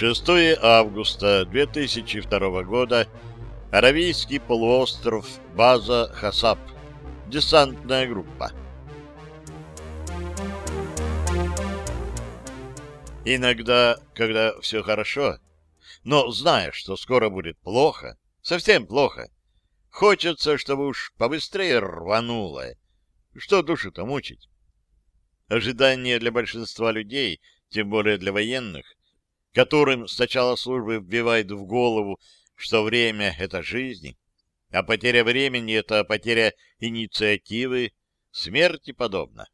6 августа 2002 года. Аравийский полуостров. База Хасап. Десантная группа. Иногда, когда все хорошо, но зная, что скоро будет плохо, совсем плохо, хочется, чтобы уж побыстрее рвануло. Что душу-то мучить? Ожидание для большинства людей, тем более для военных, которым с начала службы вбивает в голову, что время — это жизнь, а потеря времени — это потеря инициативы, смерти подобно.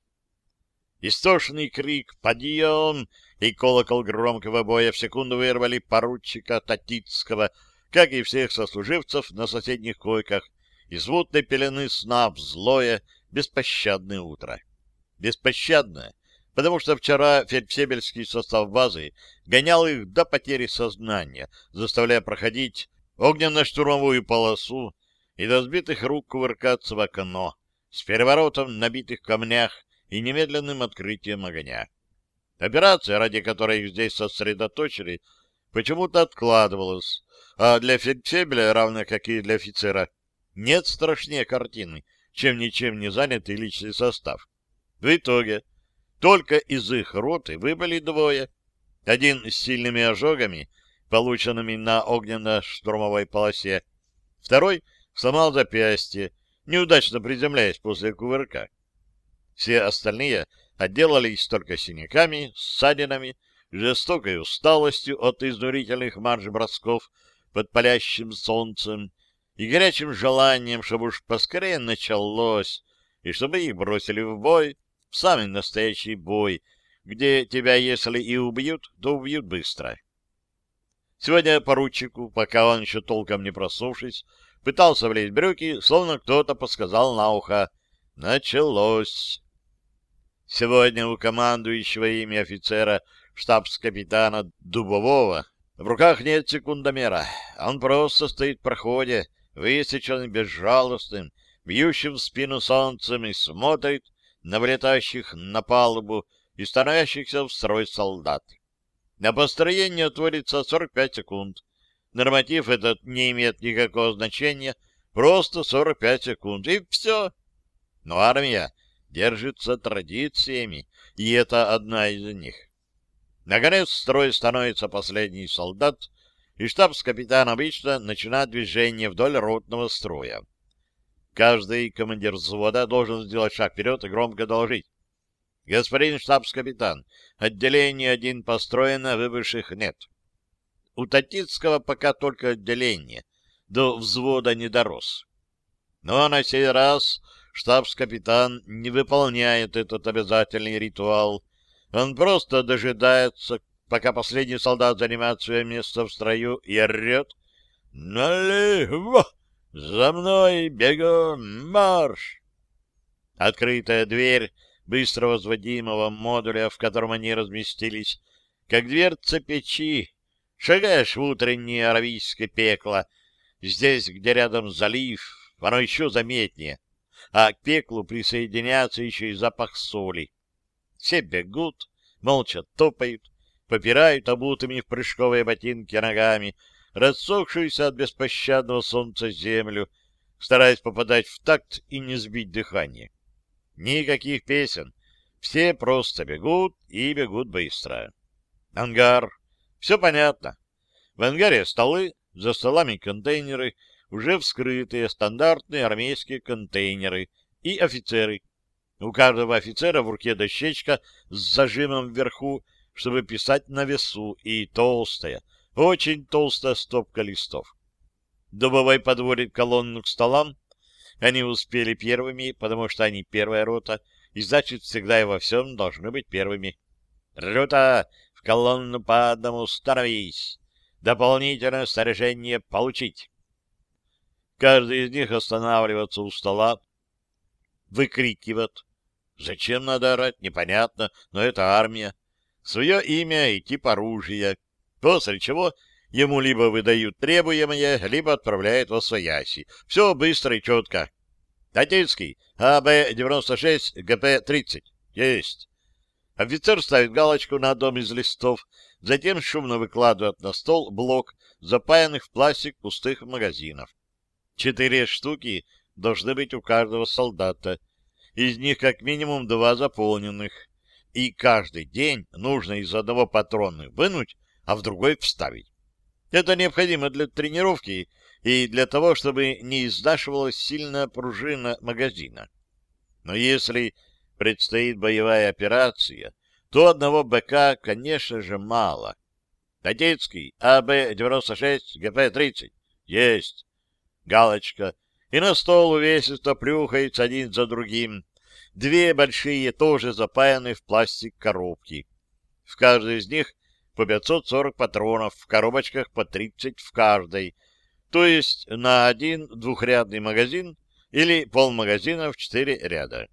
Истошный крик «Подъем!» и колокол громкого боя в секунду вырвали поручика Татицкого, как и всех сослуживцев на соседних койках, из мутной пелены сна в злое, беспощадное утро. Беспощадное, потому что вчера фельдфебельский состав базы гонял их до потери сознания, заставляя проходить огненно-штурмовую полосу и до сбитых рук кувыркаться в окно с переворотом на битых камнях и немедленным открытием огня. Операция, ради которой их здесь сосредоточили, почему-то откладывалась, а для фельдфебеля, равно как и для офицера, нет страшнее картины, чем ничем не занятый личный состав. В итоге только из их роты выбыли двое. Один с сильными ожогами, полученными на огненно-штурмовой полосе, второй сломал запястье, неудачно приземляясь после кувырка. Все остальные отделались только синяками, ссадинами, жестокой усталостью от изнурительных марш-бросков под палящим солнцем и горячим желанием, чтобы уж поскорее началось, и чтобы их бросили в бой, самый настоящий бой, где тебя, если и убьют, то убьют быстро. Сегодня поручику, пока он еще толком не проснувшись, пытался влезть в брюки, словно кто-то подсказал на ухо «Началось!». Сегодня у командующего ими офицера штабс-капитана Дубового в руках нет секундомера. Он просто стоит в проходе, высеченный безжалостным, бьющим в спину солнцем и смотрит на вылетающих на палубу и становящихся в строй солдат. На построение отводится 45 секунд. Норматив этот не имеет никакого значения, просто 45 секунд, и все. Но армия держится традициями, и это одна из них. Наконец строй становится последний солдат, и штабс-капитан обычно начинает движение вдоль ротного строя. Каждый командир взвода должен сделать шаг вперед и громко доложить. Господин штабс-капитан, отделение один построено, выбывших нет. У Татицкого пока только отделение, до взвода не дорос. Но на сей раз штабс-капитан не выполняет этот обязательный ритуал. Он просто дожидается, пока последний солдат занимает свое место в строю и орет «Налево! За мной! Бегом! Марш!» Открытая дверь быстро возводимого модуля, в котором они разместились, как дверца печи, шагаешь в утреннее аравийское пекло, здесь, где рядом залив, оно еще заметнее а к пеклу присоединяется еще и запах соли. Все бегут, молча топают, попирают обутыми в прыжковые ботинки ногами, рассохшуюся от беспощадного солнца землю, стараясь попадать в такт и не сбить дыхание. Никаких песен, все просто бегут и бегут быстро. Ангар. Все понятно. В ангаре столы, за столами контейнеры, уже вскрытые стандартные армейские контейнеры и офицеры. У каждого офицера в руке дощечка с зажимом вверху, чтобы писать на весу, и толстая, очень толстая стопка листов. Дубовой подводит колонну к столам. Они успели первыми, потому что они первая рота, и значит, всегда и во всем должны быть первыми. «Рота, в колонну по одному становись! Дополнительное снаряжение получить!» Каждый из них останавливается у стола, выкрикивает. Зачем надо орать, непонятно, но это армия. Свое имя и тип оружия, после чего ему либо выдают требуемое, либо отправляют во свояси. Все быстро и четко. Тательский, АБ-96, ГП-30. Есть. Офицер ставит галочку на одном из листов, Затем шумно выкладывают на стол блок запаянных в пластик пустых магазинов. Четыре штуки должны быть у каждого солдата. Из них как минимум два заполненных. И каждый день нужно из одного патрона вынуть, а в другой вставить. Это необходимо для тренировки и для того, чтобы не изнашивалась сильная пружина магазина. Но если предстоит боевая операция, то одного БК, конечно же, мало. Татецкий, АБ-96, ГП-30. Есть. Галочка. И на стол увесисто плюхается один за другим. Две большие, тоже запаянные в пластик коробки. В каждой из них по 540 патронов, в коробочках по 30 в каждой. То есть на один двухрядный магазин или полмагазина в четыре ряда.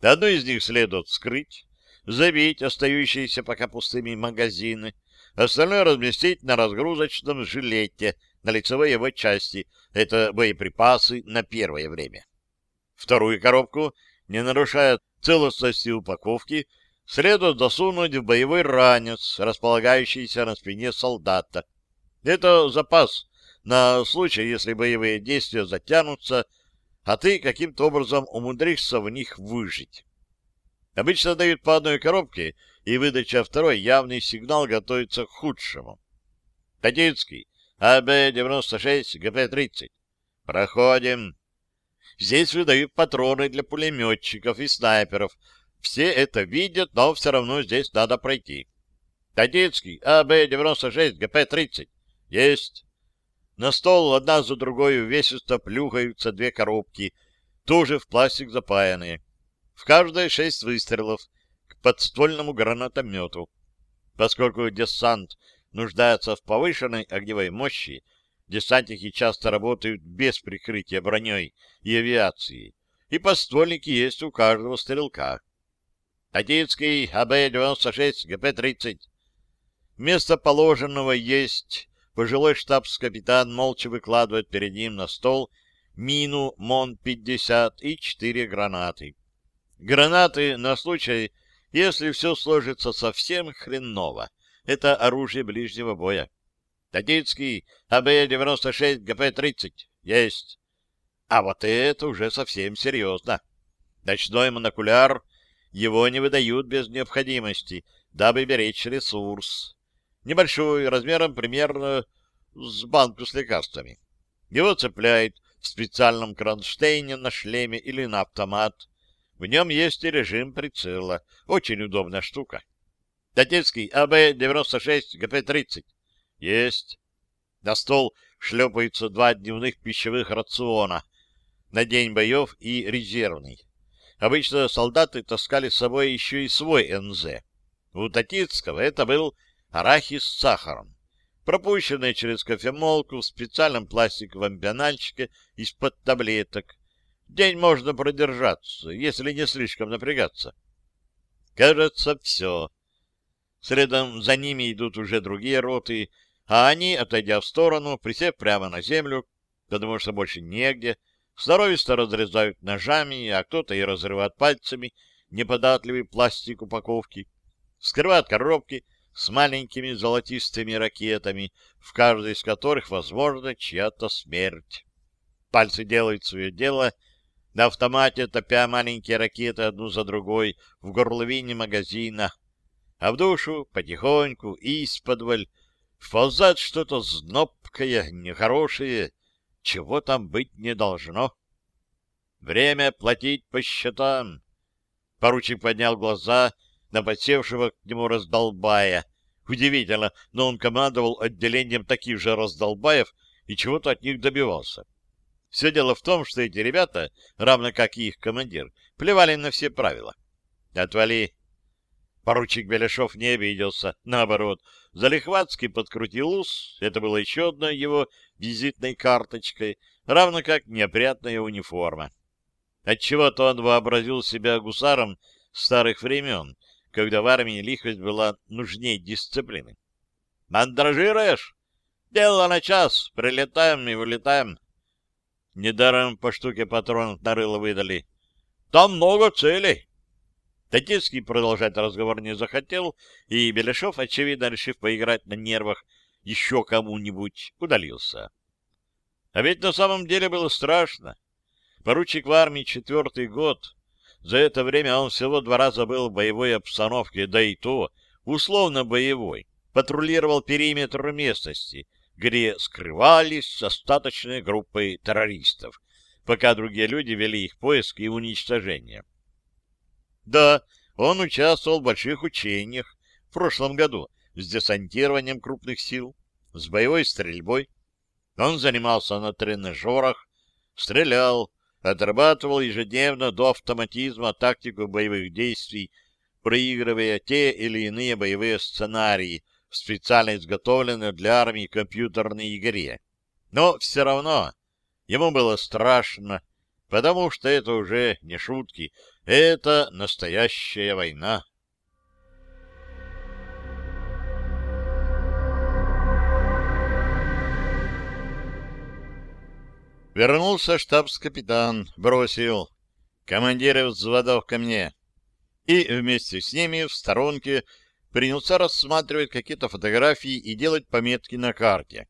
Одну из них следует вскрыть, забить остающиеся пока пустыми магазины, остальное разместить на разгрузочном жилете на лицевой его части. Это боеприпасы на первое время. Вторую коробку, не нарушая целостности упаковки, следует засунуть в боевой ранец, располагающийся на спине солдата. Это запас на случай, если боевые действия затянутся, а ты каким-то образом умудришься в них выжить. Обычно дают по одной коробке, и выдача второй явный сигнал готовится к худшему. Татицкий, АБ-96, ГП-30. Проходим. Здесь выдают патроны для пулеметчиков и снайперов. Все это видят, но все равно здесь надо пройти. Татицкий, АБ-96, ГП-30. Есть. На стол одна за другой увесисто плюхаются две коробки, тоже в пластик запаянные. В каждой шесть выстрелов к подствольному гранатомету. Поскольку десант нуждается в повышенной огневой мощи, десантники часто работают без прикрытия броней и авиацией, и подствольники есть у каждого стрелка. Татицкий, АБ-96, ГП-30. Вместо положенного есть пожилой штабс-капитан молча выкладывает перед ним на стол мину МОН-50 и четыре гранаты. Гранаты на случай, если все сложится совсем хреново. Это оружие ближнего боя. Татицкий, АБ-96, ГП-30. Есть. А вот это уже совсем серьезно. Ночной монокуляр, его не выдают без необходимости, дабы беречь ресурс. Небольшой, размером примерно с банку с лекарствами. Его цепляют в специальном кронштейне на шлеме или на автомат. В нем есть и режим прицела. Очень удобная штука. Татецкий АБ-96, ГП-30. Есть. На стол шлепаются два дневных пищевых рациона на день боев и резервный. Обычно солдаты таскали с собой еще и свой НЗ. У Татицкого это был арахис с сахаром, пропущенный через кофемолку в специальном пластиковом пенальчике из-под таблеток, День можно продержаться, если не слишком напрягаться. Кажется, все. Следом за ними идут уже другие роты, а они, отойдя в сторону, присев прямо на землю, потому что больше негде, сноровисто разрезают ножами, а кто-то и разрывает пальцами неподатливый пластик упаковки, вскрывают коробки с маленькими золотистыми ракетами, в каждой из которых, возможно, чья-то смерть. Пальцы делают свое дело — на автомате топя маленькие ракеты одну за другой в горловине магазина, а в душу потихоньку из-подволь вползает что-то знобкое, нехорошее, чего там быть не должно. Время платить по счетам. Поручик поднял глаза на подсевшего к нему раздолбая. Удивительно, но он командовал отделением таких же раздолбаев и чего-то от них добивался. Все дело в том, что эти ребята, равно как и их командир, плевали на все правила. «Отвали!» Поручик Беляшов не обиделся. Наоборот, Залихватский подкрутил ус. Это было еще одной его визитной карточкой, равно как неопрятная униформа. Отчего-то он вообразил себя гусаром старых времен, когда в армии лихость была нужнее дисциплины. «Мандражируешь? Дело на час. Прилетаем и вылетаем. Недаром по штуке патронов на рыло выдали. Там много целей. Татецкий продолжать разговор не захотел, и Беляшов, очевидно, решив поиграть на нервах еще кому-нибудь, удалился. А ведь на самом деле было страшно. Поручик в армии четвертый год. За это время он всего два раза был в боевой обстановке, да и то условно боевой. Патрулировал периметр местности, где скрывались остаточные группы террористов, пока другие люди вели их поиск и уничтожение. Да, он участвовал в больших учениях в прошлом году с десантированием крупных сил, с боевой стрельбой. Он занимался на тренажерах, стрелял, отрабатывал ежедневно до автоматизма тактику боевых действий, проигрывая те или иные боевые сценарии в специально изготовленной для армии компьютерной игре. Но все равно ему было страшно, потому что это уже не шутки, это настоящая война. Вернулся штабс-капитан, бросил командиры взводов ко мне. И вместе с ними в сторонке принялся рассматривать какие-то фотографии и делать пометки на карте.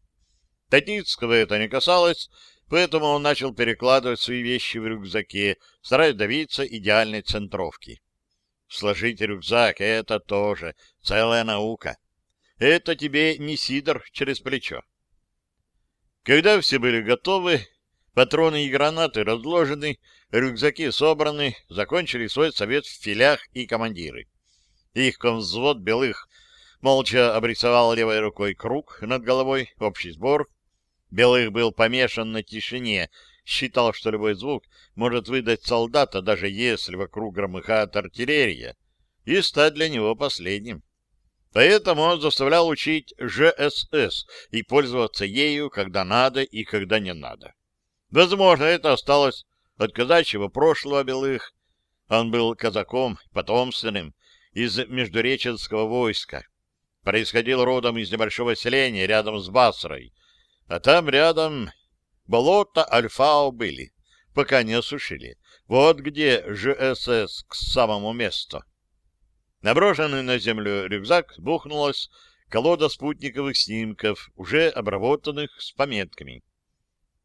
Татицкого это не касалось, поэтому он начал перекладывать свои вещи в рюкзаке, стараясь добиться идеальной центровки. Сложить рюкзак — это тоже целая наука. Это тебе не сидор через плечо. Когда все были готовы, Патроны и гранаты разложены, рюкзаки собраны, закончили свой совет в филях и командиры. Их комвзвод белых молча обрисовал левой рукой круг над головой, общий сбор. Белых был помешан на тишине, считал, что любой звук может выдать солдата, даже если вокруг громыхает артиллерия, и стать для него последним. Поэтому он заставлял учить ЖСС и пользоваться ею, когда надо и когда не надо. Возможно, это осталось от казачьего прошлого белых. Он был казаком, потомственным, из междуреченского войска. Происходил родом из небольшого селения рядом с Басрой. А там рядом болота Альфао были, пока не осушили. Вот где ЖСС к самому месту. Наброшенный на землю рюкзак бухнулась колода спутниковых снимков, уже обработанных с пометками.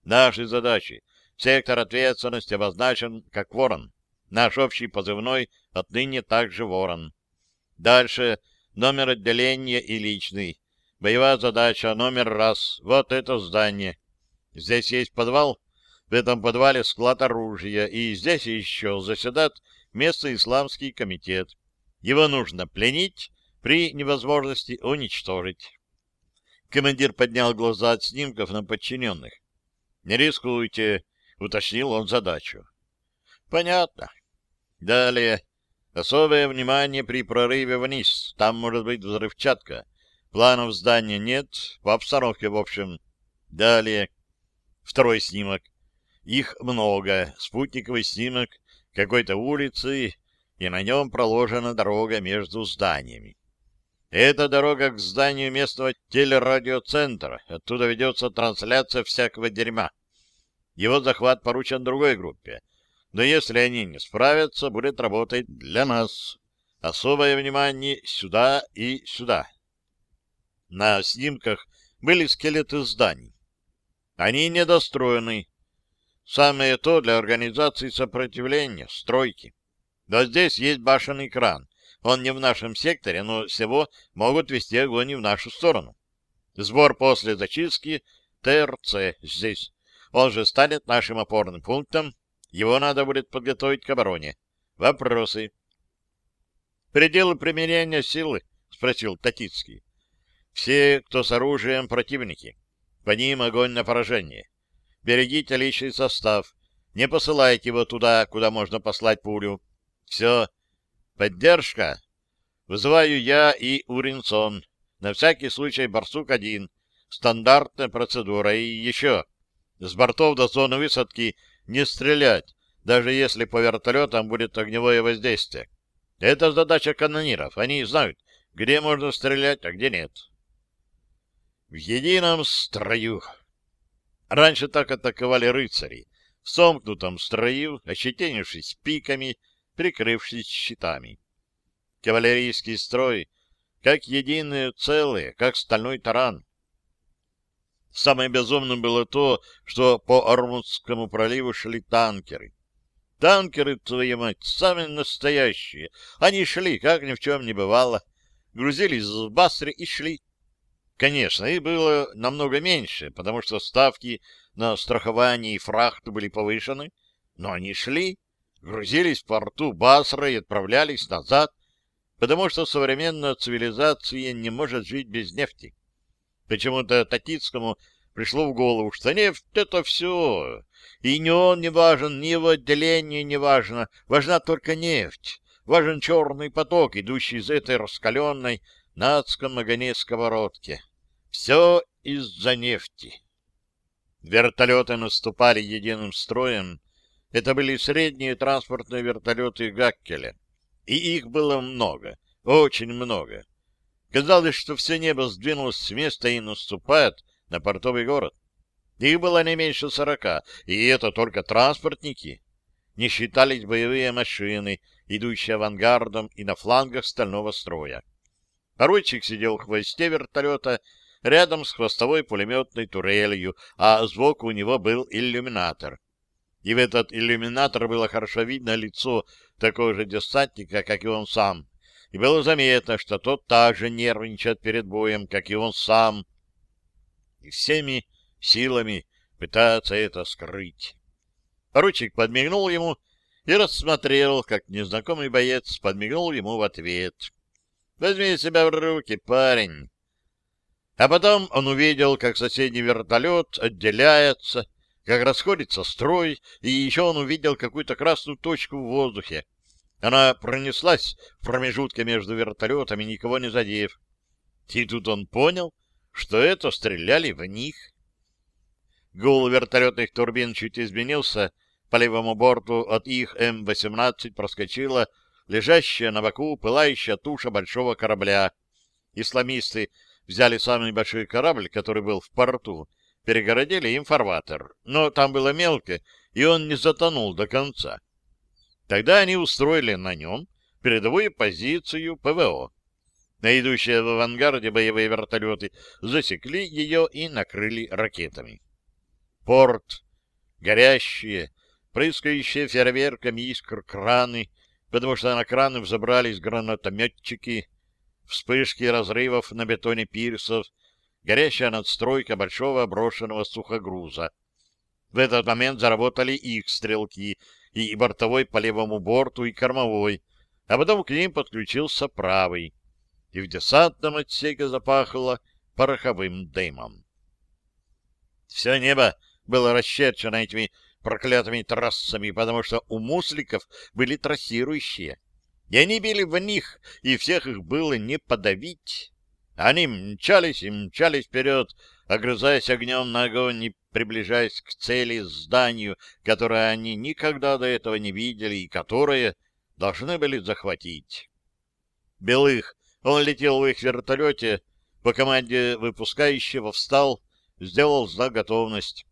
Наши задачи. Сектор ответственности обозначен как «Ворон». Наш общий позывной отныне также «Ворон». Дальше номер отделения и личный. Боевая задача номер раз. Вот это здание. Здесь есть подвал. В этом подвале склад оружия. И здесь еще заседает местный исламский комитет. Его нужно пленить, при невозможности уничтожить. Командир поднял глаза от снимков на подчиненных. Не рискуйте, уточнил он задачу. Понятно. Далее. Особое внимание при прорыве вниз. Там может быть взрывчатка. Планов здания нет, по обстановке в общем. Далее. Второй снимок. Их много. Спутниковый снимок какой-то улицы, и на нем проложена дорога между зданиями. Это дорога к зданию местного телерадиоцентра. Оттуда ведется трансляция всякого дерьма. Его захват поручен другой группе. Но если они не справятся, будет работать для нас. Особое внимание сюда и сюда. На снимках были скелеты зданий. Они недостроены. Самое то для организации сопротивления, стройки. Но здесь есть башенный кран. Он не в нашем секторе, но всего могут вести огонь и в нашу сторону. Сбор после зачистки ТРЦ здесь. Он же станет нашим опорным пунктом. Его надо будет подготовить к обороне. Вопросы? «Пределы применения силы?» — спросил Татицкий. «Все, кто с оружием, противники. По ним огонь на поражение. Берегите личный состав. Не посылайте его туда, куда можно послать пулю. Все. Поддержка. Вызываю я и Уринсон. На всякий случай Барсук-1. Стандартная процедура. И еще. С бортов до зоны высадки не стрелять, даже если по вертолетам будет огневое воздействие. Это задача канониров. Они знают, где можно стрелять, а где нет. В едином строю. Раньше так атаковали рыцари. В сомкнутом строю, ощетинившись пиками, прикрывшись щитами. кавалерийский строй, как единое целое, как стальной таран. Самое безумное было то, что по Ормутскому проливу шли танкеры. Танкеры, твою мать, самые настоящие. Они шли, как ни в чем не бывало. Грузились в Басре и шли. Конечно, их было намного меньше, потому что ставки на страхование и фрахту были повышены, но они шли, грузились в порту Басра и отправлялись назад, потому что современная цивилизация не может жить без нефти. Почему-то Татицкому пришло в голову, что нефть — это все. И не он не важен, ни его отделение не важно. Важна только нефть. Важен черный поток, идущий из этой раскаленной на адском огне сковородки. Все из-за нефти. Вертолеты наступали единым строем. Это были средние транспортные вертолеты Гаккеля. И их было много, очень много. Казалось, что все небо сдвинулось с места и наступает на портовый город. Их было не меньше сорока, и это только транспортники. Не считались боевые машины, идущие авангардом и на флангах стального строя. Поручик сидел в хвосте вертолета рядом с хвостовой пулеметной турелью, а сбоку у него был иллюминатор. И в этот иллюминатор было хорошо видно лицо такого же десантника, как и он сам, и было заметно, что тот также нервничает перед боем, как и он сам, и всеми силами пытается это скрыть. Поручик подмигнул ему и рассмотрел, как незнакомый боец подмигнул ему в ответ. «Возьми себя в руки, парень!» А потом он увидел, как соседний вертолет отделяется, как расходится строй, и еще он увидел какую-то красную точку в воздухе. Она пронеслась в промежутке между вертолетами, никого не задев. И тут он понял, что это стреляли в них. Гул вертолетных турбин чуть изменился, по левому борту от их М-18 проскочила лежащая на боку пылающая туша большого корабля. Исламисты взяли самый большой корабль, который был в порту, перегородили им фарватер, но там было мелко, и он не затонул до конца. Тогда они устроили на нем передовую позицию ПВО. На идущие в авангарде боевые вертолеты засекли ее и накрыли ракетами. Порт, горящие, прыскающие фейерверками искр краны, потому что на краны взобрались гранатометчики, вспышки разрывов на бетоне пирсов, горящая надстройка большого брошенного сухогруза. В этот момент заработали их стрелки, и бортовой по левому борту, и кормовой, а потом к ним подключился правый, и в десантном отсеке запахло пороховым дымом. Все небо было расчерчено этими проклятыми трассами, потому что у мусликов были трассирующие, и они били в них, и всех их было не подавить. Они мчались и мчались вперед, огрызаясь огнем на огонь и приближаясь к цели, зданию, которое они никогда до этого не видели и которое должны были захватить. Белых, он летел в их вертолете, по команде выпускающего встал, сделал знак готовность.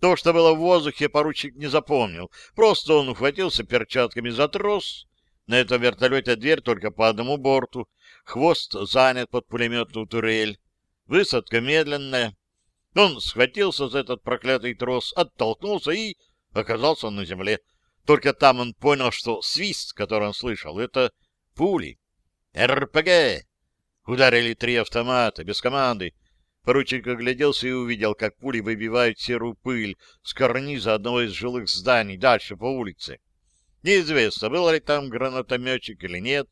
То, что было в воздухе, поручик не запомнил. Просто он ухватился перчатками за трос. На этом вертолете дверь только по одному борту. Хвост занят под пулеметную турель. Высадка медленная. Он схватился за этот проклятый трос, оттолкнулся и оказался на земле. Только там он понял, что свист, который он слышал, это пули. РПГ! Ударили три автомата, без команды. Поручик огляделся и увидел, как пули выбивают серую пыль с карниза одного из жилых зданий дальше по улице. Неизвестно, был ли там гранатометчик или нет,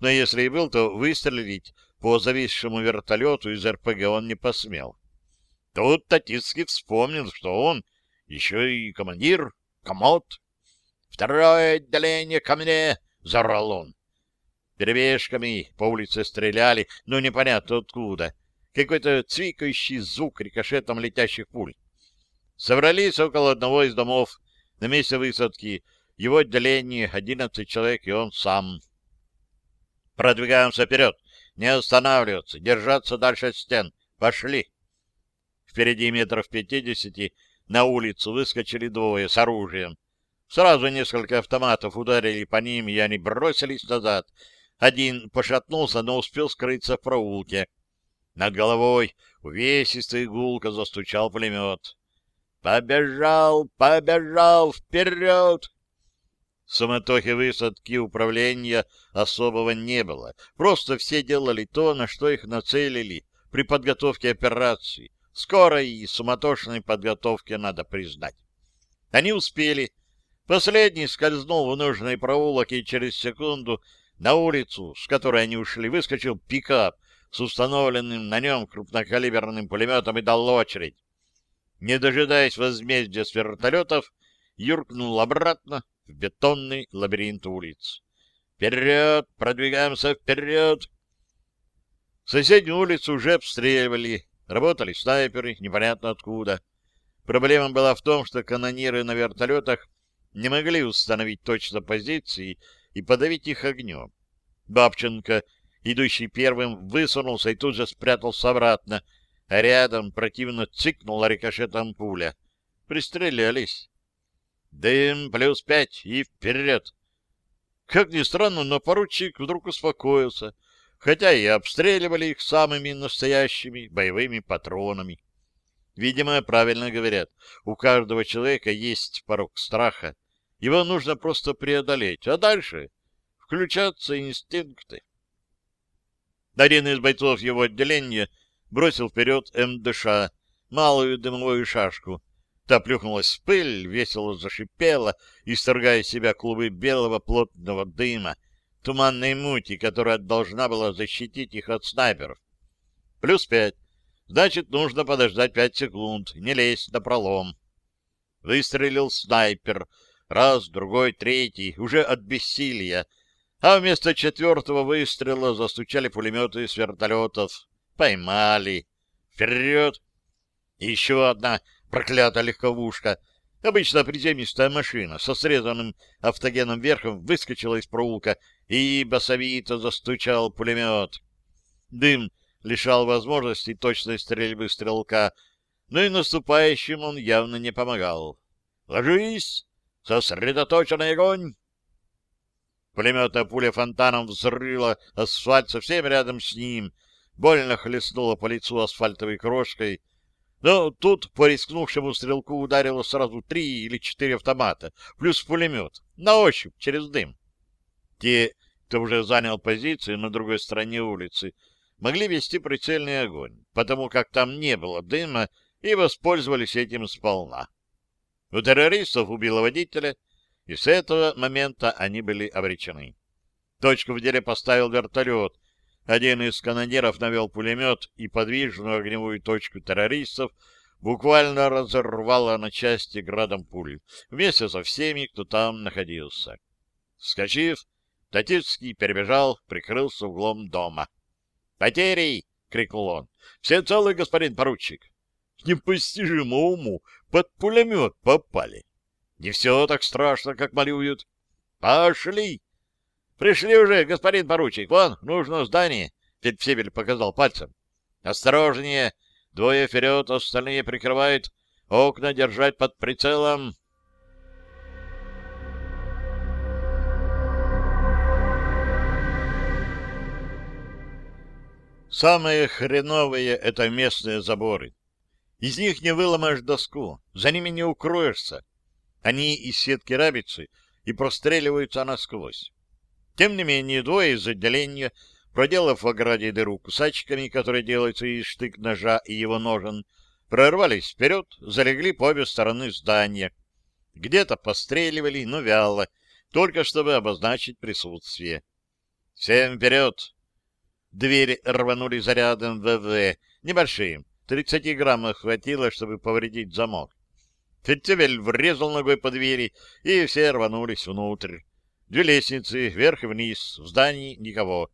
но если и был, то выстрелить по зависшему вертолету из РПГ он не посмел. Тут Татицкий вспомнил, что он еще и командир, комод. «Второе отделение ко мне!» — заорал он. Перебежками по улице стреляли, но непонятно откуда. Какой-то цвикающий звук рикошетом летящих пуль. Собрались около одного из домов. На месте высадки его отделение одиннадцать человек, и он сам. Продвигаемся вперед. Не останавливаться, держаться дальше от стен. Пошли. Впереди метров пятидесяти на улицу выскочили двое с оружием. Сразу несколько автоматов ударили по ним, и они бросились назад. Один пошатнулся, но успел скрыться в проулке. Над головой увесистый гулко застучал пулемет. «Побежал! Побежал! Вперед!» Суматохи высадки управления особого не было. Просто все делали то, на что их нацелили при подготовке операции. Скорой и суматошной подготовке надо признать. Они успели. Последний скользнул в нужный проулок, и через секунду на улицу, с которой они ушли, выскочил пикап с установленным на нем крупнокалиберным пулеметом и дал очередь. Не дожидаясь возмездия с вертолетов, юркнул обратно в бетонный лабиринт улиц. «Вперед! Продвигаемся вперед!» Соседнюю улицу уже обстреливали, работали снайперы, непонятно откуда. Проблема была в том, что канониры на вертолетах не могли установить точно позиции и подавить их огнем. Бабченко, идущий первым, высунулся и тут же спрятался обратно, а рядом противно цикнула рикошетом пуля. Пристрелялись. Дым плюс пять и вперед. Как ни странно, но поручик вдруг успокоился, хотя и обстреливали их самыми настоящими боевыми патронами. Видимо, правильно говорят, у каждого человека есть порог страха. Его нужно просто преодолеть, а дальше включаться инстинкты. Один из бойцов его отделения бросил вперед МДШ, малую дымовую шашку. Та плюхнулась в пыль, весело зашипела, исторгая из себя клубы белого плотного дыма, туманной мути, которая должна была защитить их от снайперов. Плюс пять. Значит, нужно подождать пять секунд, не лезть на пролом. Выстрелил снайпер. Раз, другой, третий, уже от бессилия. А вместо четвертого выстрела застучали пулеметы с вертолетов. Поймали. Вперед! Еще одна проклятая легковушка. Обычно приземистая машина со срезанным автогеном верхом выскочила из проулка и басовито застучал пулемет. Дым лишал возможности точной стрельбы стрелка, но и наступающим он явно не помогал. «Ложись! Сосредоточенный огонь!» Пулеметная пуля фонтаном взрыла асфальт совсем рядом с ним, больно хлестнула по лицу асфальтовой крошкой, но тут по рискнувшему стрелку ударило сразу три или четыре автомата, плюс пулемет, на ощупь, через дым. Те, кто уже занял позиции на другой стороне улицы, могли вести прицельный огонь, потому как там не было дыма, и воспользовались этим сполна. У террористов убило водителя, и с этого момента они были обречены. Точку в деле поставил вертолет, один из канонеров навел пулемет, и подвижную огневую точку террористов буквально разорвало на части градом пуль, вместе со всеми, кто там находился. Вскочив, Татицкий перебежал, прикрылся углом дома. «Потери!» — крикнул он. «Все целы, господин поручик!» «Непостижимо уму! Под пулемет попали!» «Не все так страшно, как малюют!» «Пошли!» Пришли уже, господин поручик. Вон, нужно здание. Фельдфебель показал пальцем. Осторожнее. Двое вперед, остальные прикрывают. Окна держать под прицелом. Самые хреновые — это местные заборы. Из них не выломаешь доску, за ними не укроешься. Они из сетки рабицы и простреливаются насквозь. Тем не менее, двое из отделения, проделав в ограде дыру кусачками, которые делаются из штык-ножа и его ножен, прорвались вперед, залегли по обе стороны здания. Где-то постреливали, но вяло, только чтобы обозначить присутствие. «Всем вперед!» Двери рванули зарядом ВВ, небольшим, 30 граммов хватило, чтобы повредить замок. Фельдфебель врезал ногой по двери, и все рванулись внутрь. Две лестницы, вверх и вниз, в здании никого.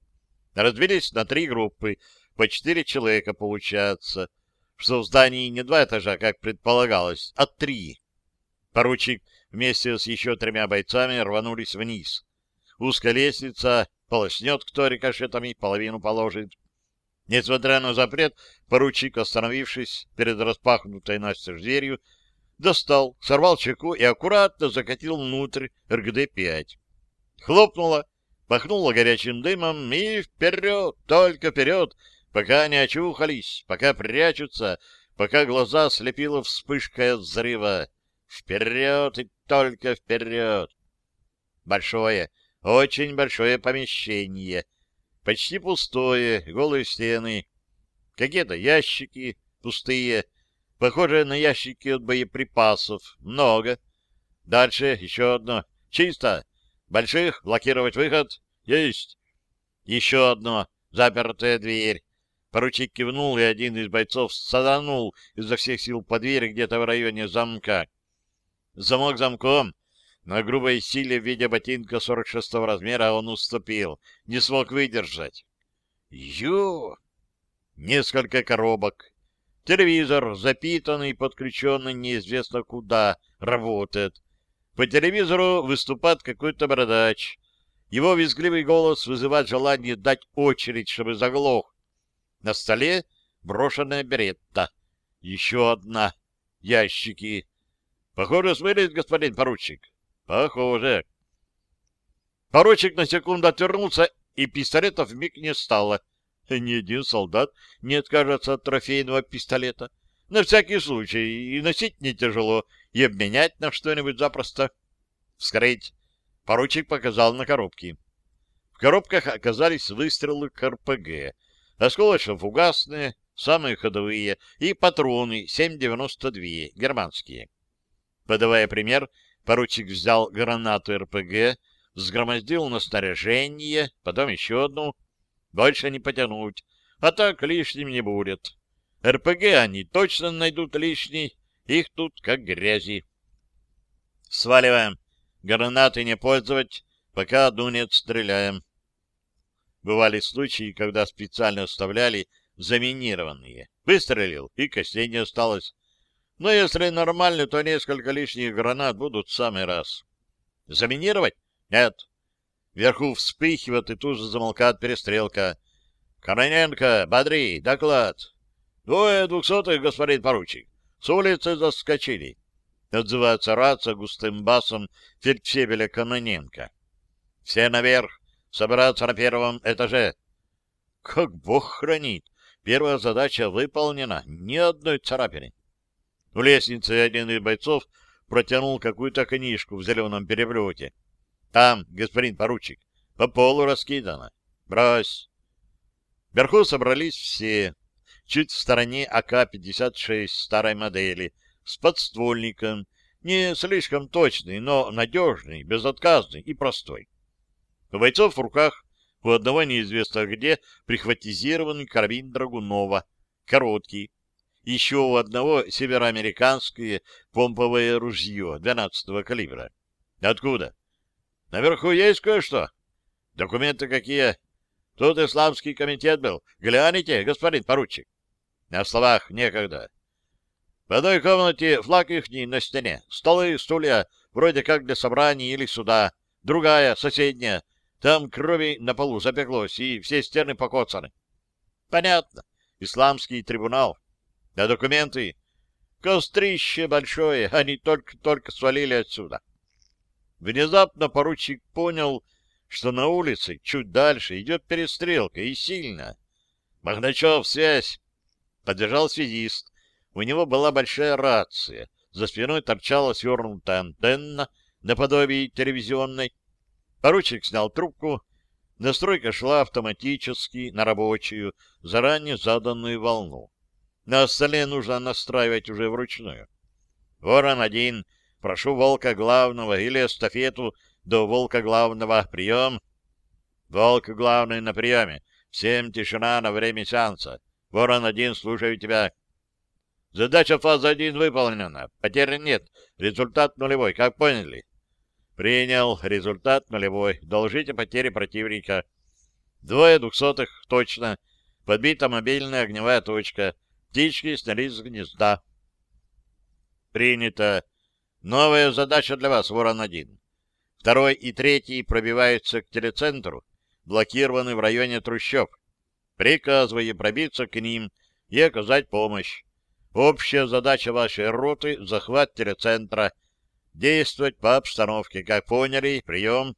Разбились на три группы, по четыре человека получается, что в здании не два этажа, как предполагалось, а три. Поручик вместе с еще тремя бойцами рванулись вниз. Узкая лестница, полоснет кто рикошетами, половину положит. Несмотря на запрет, поручик, остановившись перед распахнутой настежь дверью, достал, сорвал чеку и аккуратно закатил внутрь РГД-5. Хлопнуло, Пахнуло горячим дымом и вперед, только вперед, пока не очухались, пока прячутся, пока глаза слепила вспышка взрыва. Вперед и только вперед! Большое, очень большое помещение. Почти пустое, голые стены. Какие-то ящики, пустые, похожие на ящики от боеприпасов. Много. Дальше еще одно. Чисто. Больших блокировать выход. Есть. Еще одно. Запертая дверь. Поручик кивнул, и один из бойцов саданул изо всех сил по двери где-то в районе замка. Замок замком. На грубой силе в виде ботинка 46-го размера он уступил. Не смог выдержать. Ю! Несколько коробок. Телевизор, запитанный, подключенный неизвестно куда, работает. По телевизору выступает какой-то бородач. Его визгливый голос вызывает желание дать очередь, чтобы заглох. На столе брошенная беретта. Еще одна. Ящики. Похоже, смылись, господин поручик. Похоже. Поручик на секунду отвернулся, и пистолетов вмиг не стало. Ни один солдат не откажется от трофейного пистолета. На всякий случай, и носить не тяжело, и обменять на что-нибудь запросто. Вскрыть. Поручик показал на коробки. В коробках оказались выстрелы к РПГ — осколочно-фугасные, самые ходовые, и патроны 7,92, германские. Подавая пример, поручик взял гранату РПГ, взгромоздил на снаряжение, потом еще одну. Больше не потянуть, а так лишним не будет. РПГ они точно найдут лишний, их тут как грязи. Сваливаем. Гранаты не пользовать, пока одну не отстреляем. Бывали случаи, когда специально оставляли заминированные. Выстрелил, и костей не осталось. Но если нормально, то несколько лишних гранат будут в самый раз. Заминировать? Нет. Вверху вспыхивает и тут же замолкает перестрелка. Короненко, бодри, доклад. Двое двухсотых, господин поручик. С улицы заскочили. Отзывается рация густым басом фельдфебеля Кононенко. Все наверх. Собраться на первом этаже. Как бог хранит. Первая задача выполнена. Ни одной царапины. У лестницы один из бойцов протянул какую-то книжку в зеленом переплете. Там, господин поручик, по полу раскидано. Брось. Вверху собрались все. Чуть в стороне АК-56 старой модели, с подствольником, не слишком точный, но надежный, безотказный и простой. У бойцов в руках у одного неизвестно где прихватизированный карабин Драгунова, короткий. Еще у одного североамериканское помповое ружье 12-го калибра. Откуда? Наверху есть кое-что. Документы какие? Тут исламский комитет был. Гляните, господин поручик. На словах некогда. В одной комнате флаг ихний на стене, столы, стулья, вроде как для собраний или суда. Другая, соседняя, там крови на полу запеклось, и все стены покоцаны. Понятно. Исламский трибунал. А документы? Кострище большое, они только-только свалили отсюда. Внезапно поручик понял, что на улице, чуть дальше, идет перестрелка, и сильно. Махначев, связь. Поддержал связист. У него была большая рация. За спиной торчала свернутая антенна, наподобие телевизионной. Поручик снял трубку. Настройка шла автоматически на рабочую, заранее заданную волну. На столе нужно настраивать уже вручную. Ворон-1, прошу Волка Главного или эстафету до Волка Главного. Прием. Волк Главный на приеме. Всем тишина на время сеанса. Ворон-1, слушаю тебя. Задача фаза 1 выполнена. Потерь нет. Результат нулевой. Как поняли? Принял. Результат нулевой. Должите потери противника. Двое двухсотых, точно. Подбита мобильная огневая точка. Птички снялись с гнезда. Принято. Новая задача для вас, Ворон-1. Второй и третий пробиваются к телецентру, блокированы в районе трущоб. Приказываю пробиться к ним и оказать помощь. Общая задача вашей роты — захват телецентра — Действовать по обстановке. Как поняли? Прием.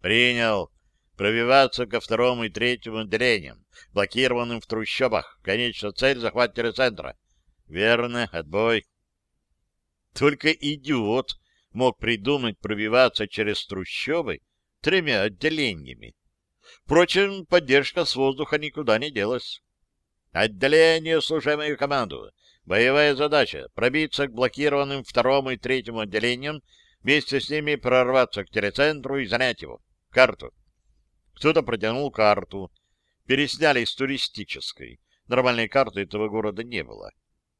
Принял. пробиваться ко второму и третьему отделениям, блокированным в трущобах. Конечная цель — захват телецентра. Верно, отбой. Только идиот мог придумать пробиваться через трущобы тремя отделениями. Впрочем, поддержка с воздуха никуда не делась. Отделение, мою команду. Боевая задача — пробиться к блокированным второму и третьему отделениям, вместе с ними прорваться к телецентру и занять его. Карту. Кто-то протянул карту. Пересняли с туристической. Нормальной карты этого города не было.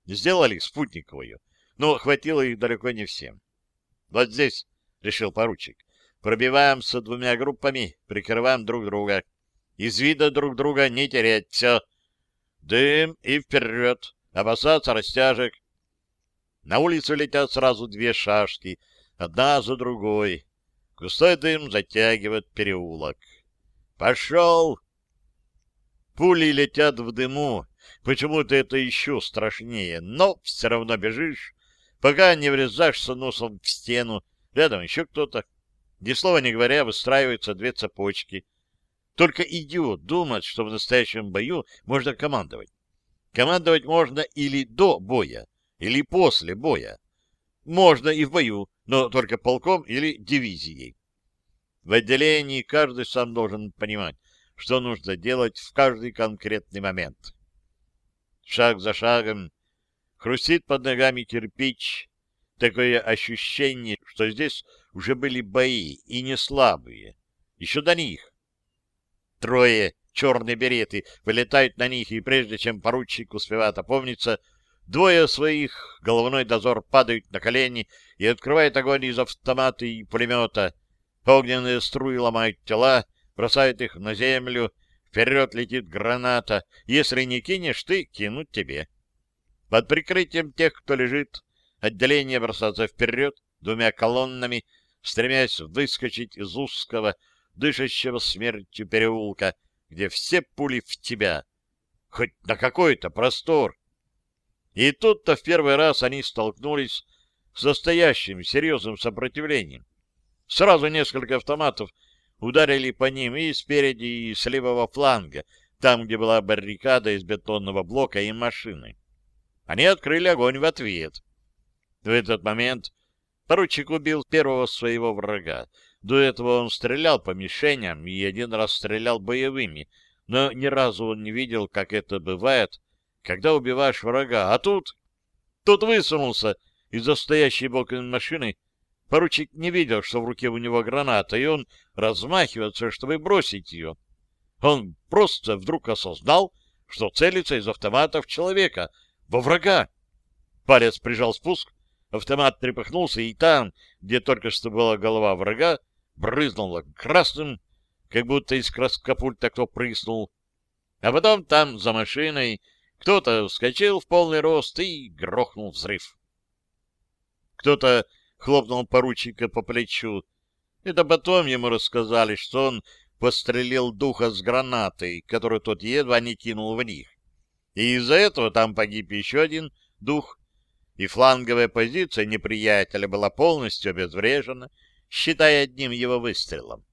Сделали спутниковую, но хватило их далеко не всем. Вот здесь, — решил поручик, — пробиваемся двумя группами, прикрываем друг друга. Из вида друг друга не терять. Все. Дым и вперед. Опасаться растяжек. На улицу летят сразу две шашки, одна за другой. Густой дым затягивает переулок. Пошел! Пули летят в дыму. Почему-то это еще страшнее, но все равно бежишь, пока не врезаешься носом в стену. Рядом еще кто-то. Ни слова не говоря, выстраиваются две цепочки. Только идиот думает, что в настоящем бою можно командовать. Командовать можно или до боя, или после боя. Можно и в бою, но только полком или дивизией. В отделении каждый сам должен понимать, что нужно делать в каждый конкретный момент. Шаг за шагом хрустит под ногами кирпич. Такое ощущение, что здесь уже были бои, и не слабые. Еще до них. Трое черные береты вылетают на них, и прежде чем поручик успевает опомниться, двое своих, головной дозор, падают на колени и открывают огонь из автомата и пулемета. Огненные струи ломают тела, бросают их на землю, вперед летит граната. Если не кинешь, ты кинут тебе. Под прикрытием тех, кто лежит, отделение бросается вперед двумя колоннами, стремясь выскочить из узкого, дышащего смертью переулка, где все пули в тебя. Хоть на какой-то простор. И тут-то в первый раз они столкнулись с настоящим серьезным сопротивлением. Сразу несколько автоматов ударили по ним и спереди, и с левого фланга, там, где была баррикада из бетонного блока и машины. Они открыли огонь в ответ. В этот момент поручик убил первого своего врага. До этого он стрелял по мишеням и один раз стрелял боевыми, но ни разу он не видел, как это бывает, когда убиваешь врага. А тут... Тут высунулся из-за стоящей боком машины Поручик не видел, что в руке у него граната, и он размахивается, чтобы бросить ее. Он просто вдруг осознал, что целится из автомата в человека, во врага. Палец прижал спуск, автомат трепыхнулся, и там, где только что была голова врага, брызнуло красным, как будто из краскопульта кто прыснул. А потом там, за машиной, кто-то вскочил в полный рост и грохнул взрыв. Кто-то хлопнул поручика по плечу. Это потом ему рассказали, что он пострелил духа с гранатой, которую тот едва не кинул в них. И из-за этого там погиб еще один дух, и фланговая позиция неприятеля была полностью обезврежена, считая одним его выстрелом.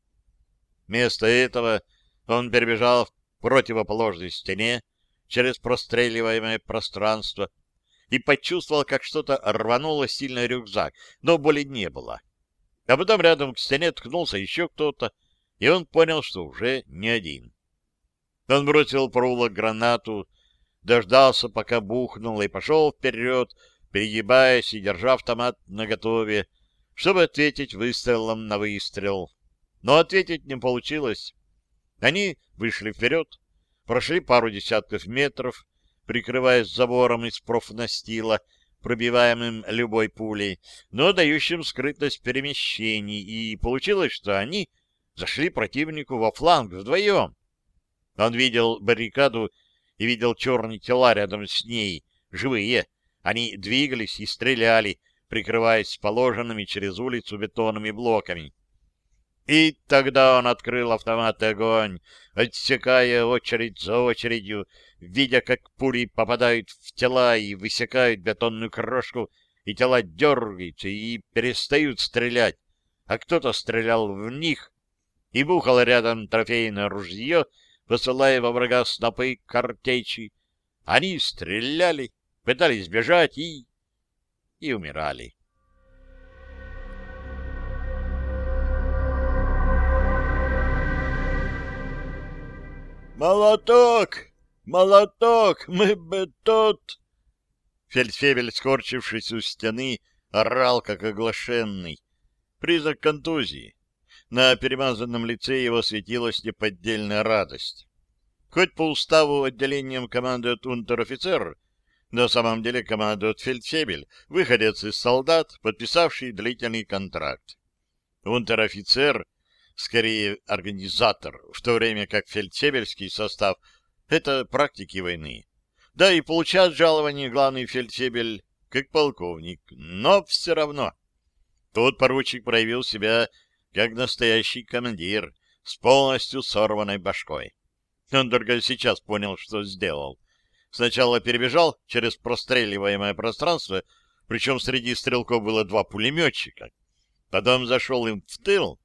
Вместо этого он перебежал в противоположной стене через простреливаемое пространство, и почувствовал, как что-то рвануло сильный рюкзак, но боли не было. А потом рядом к стене ткнулся еще кто-то, и он понял, что уже не один. Он бросил проволок гранату, дождался, пока бухнул, и пошел вперед, перегибаясь и держа автомат наготове, чтобы ответить выстрелом на выстрел. Но ответить не получилось. Они вышли вперед, прошли пару десятков метров, прикрываясь забором из профнастила, пробиваемым любой пулей, но дающим скрытность перемещений, и получилось, что они зашли противнику во фланг вдвоем. Он видел баррикаду и видел черные тела рядом с ней, живые. Они двигались и стреляли, прикрываясь положенными через улицу бетонными блоками. И тогда он открыл автоматный огонь, отсекая очередь за очередью, видя, как пули попадают в тела и высекают бетонную крошку, и тела дергаются и перестают стрелять, а кто-то стрелял в них, и бухало рядом трофейное ружье, посылая во врага снопы картечи. Они стреляли, пытались бежать и... и умирали. «Молоток! Молоток! Мы бы тут...» Фельдфебель, скорчившись у стены, орал, как оглашенный. Признак контузии. На перемазанном лице его светилась неподдельная радость. Хоть по уставу отделением командует унтер-офицер, на самом деле командует фельдфебель, выходец из солдат, подписавший длительный контракт. Унтер-офицер, скорее организатор, в то время как фельдфебельский состав — это практики войны. Да и получает жалование главный фельдфебель как полковник, но все равно. Тут поручик проявил себя как настоящий командир с полностью сорванной башкой. Он только сейчас понял, что сделал. Сначала перебежал через простреливаемое пространство, причем среди стрелков было два пулеметчика. Потом зашел им в тыл,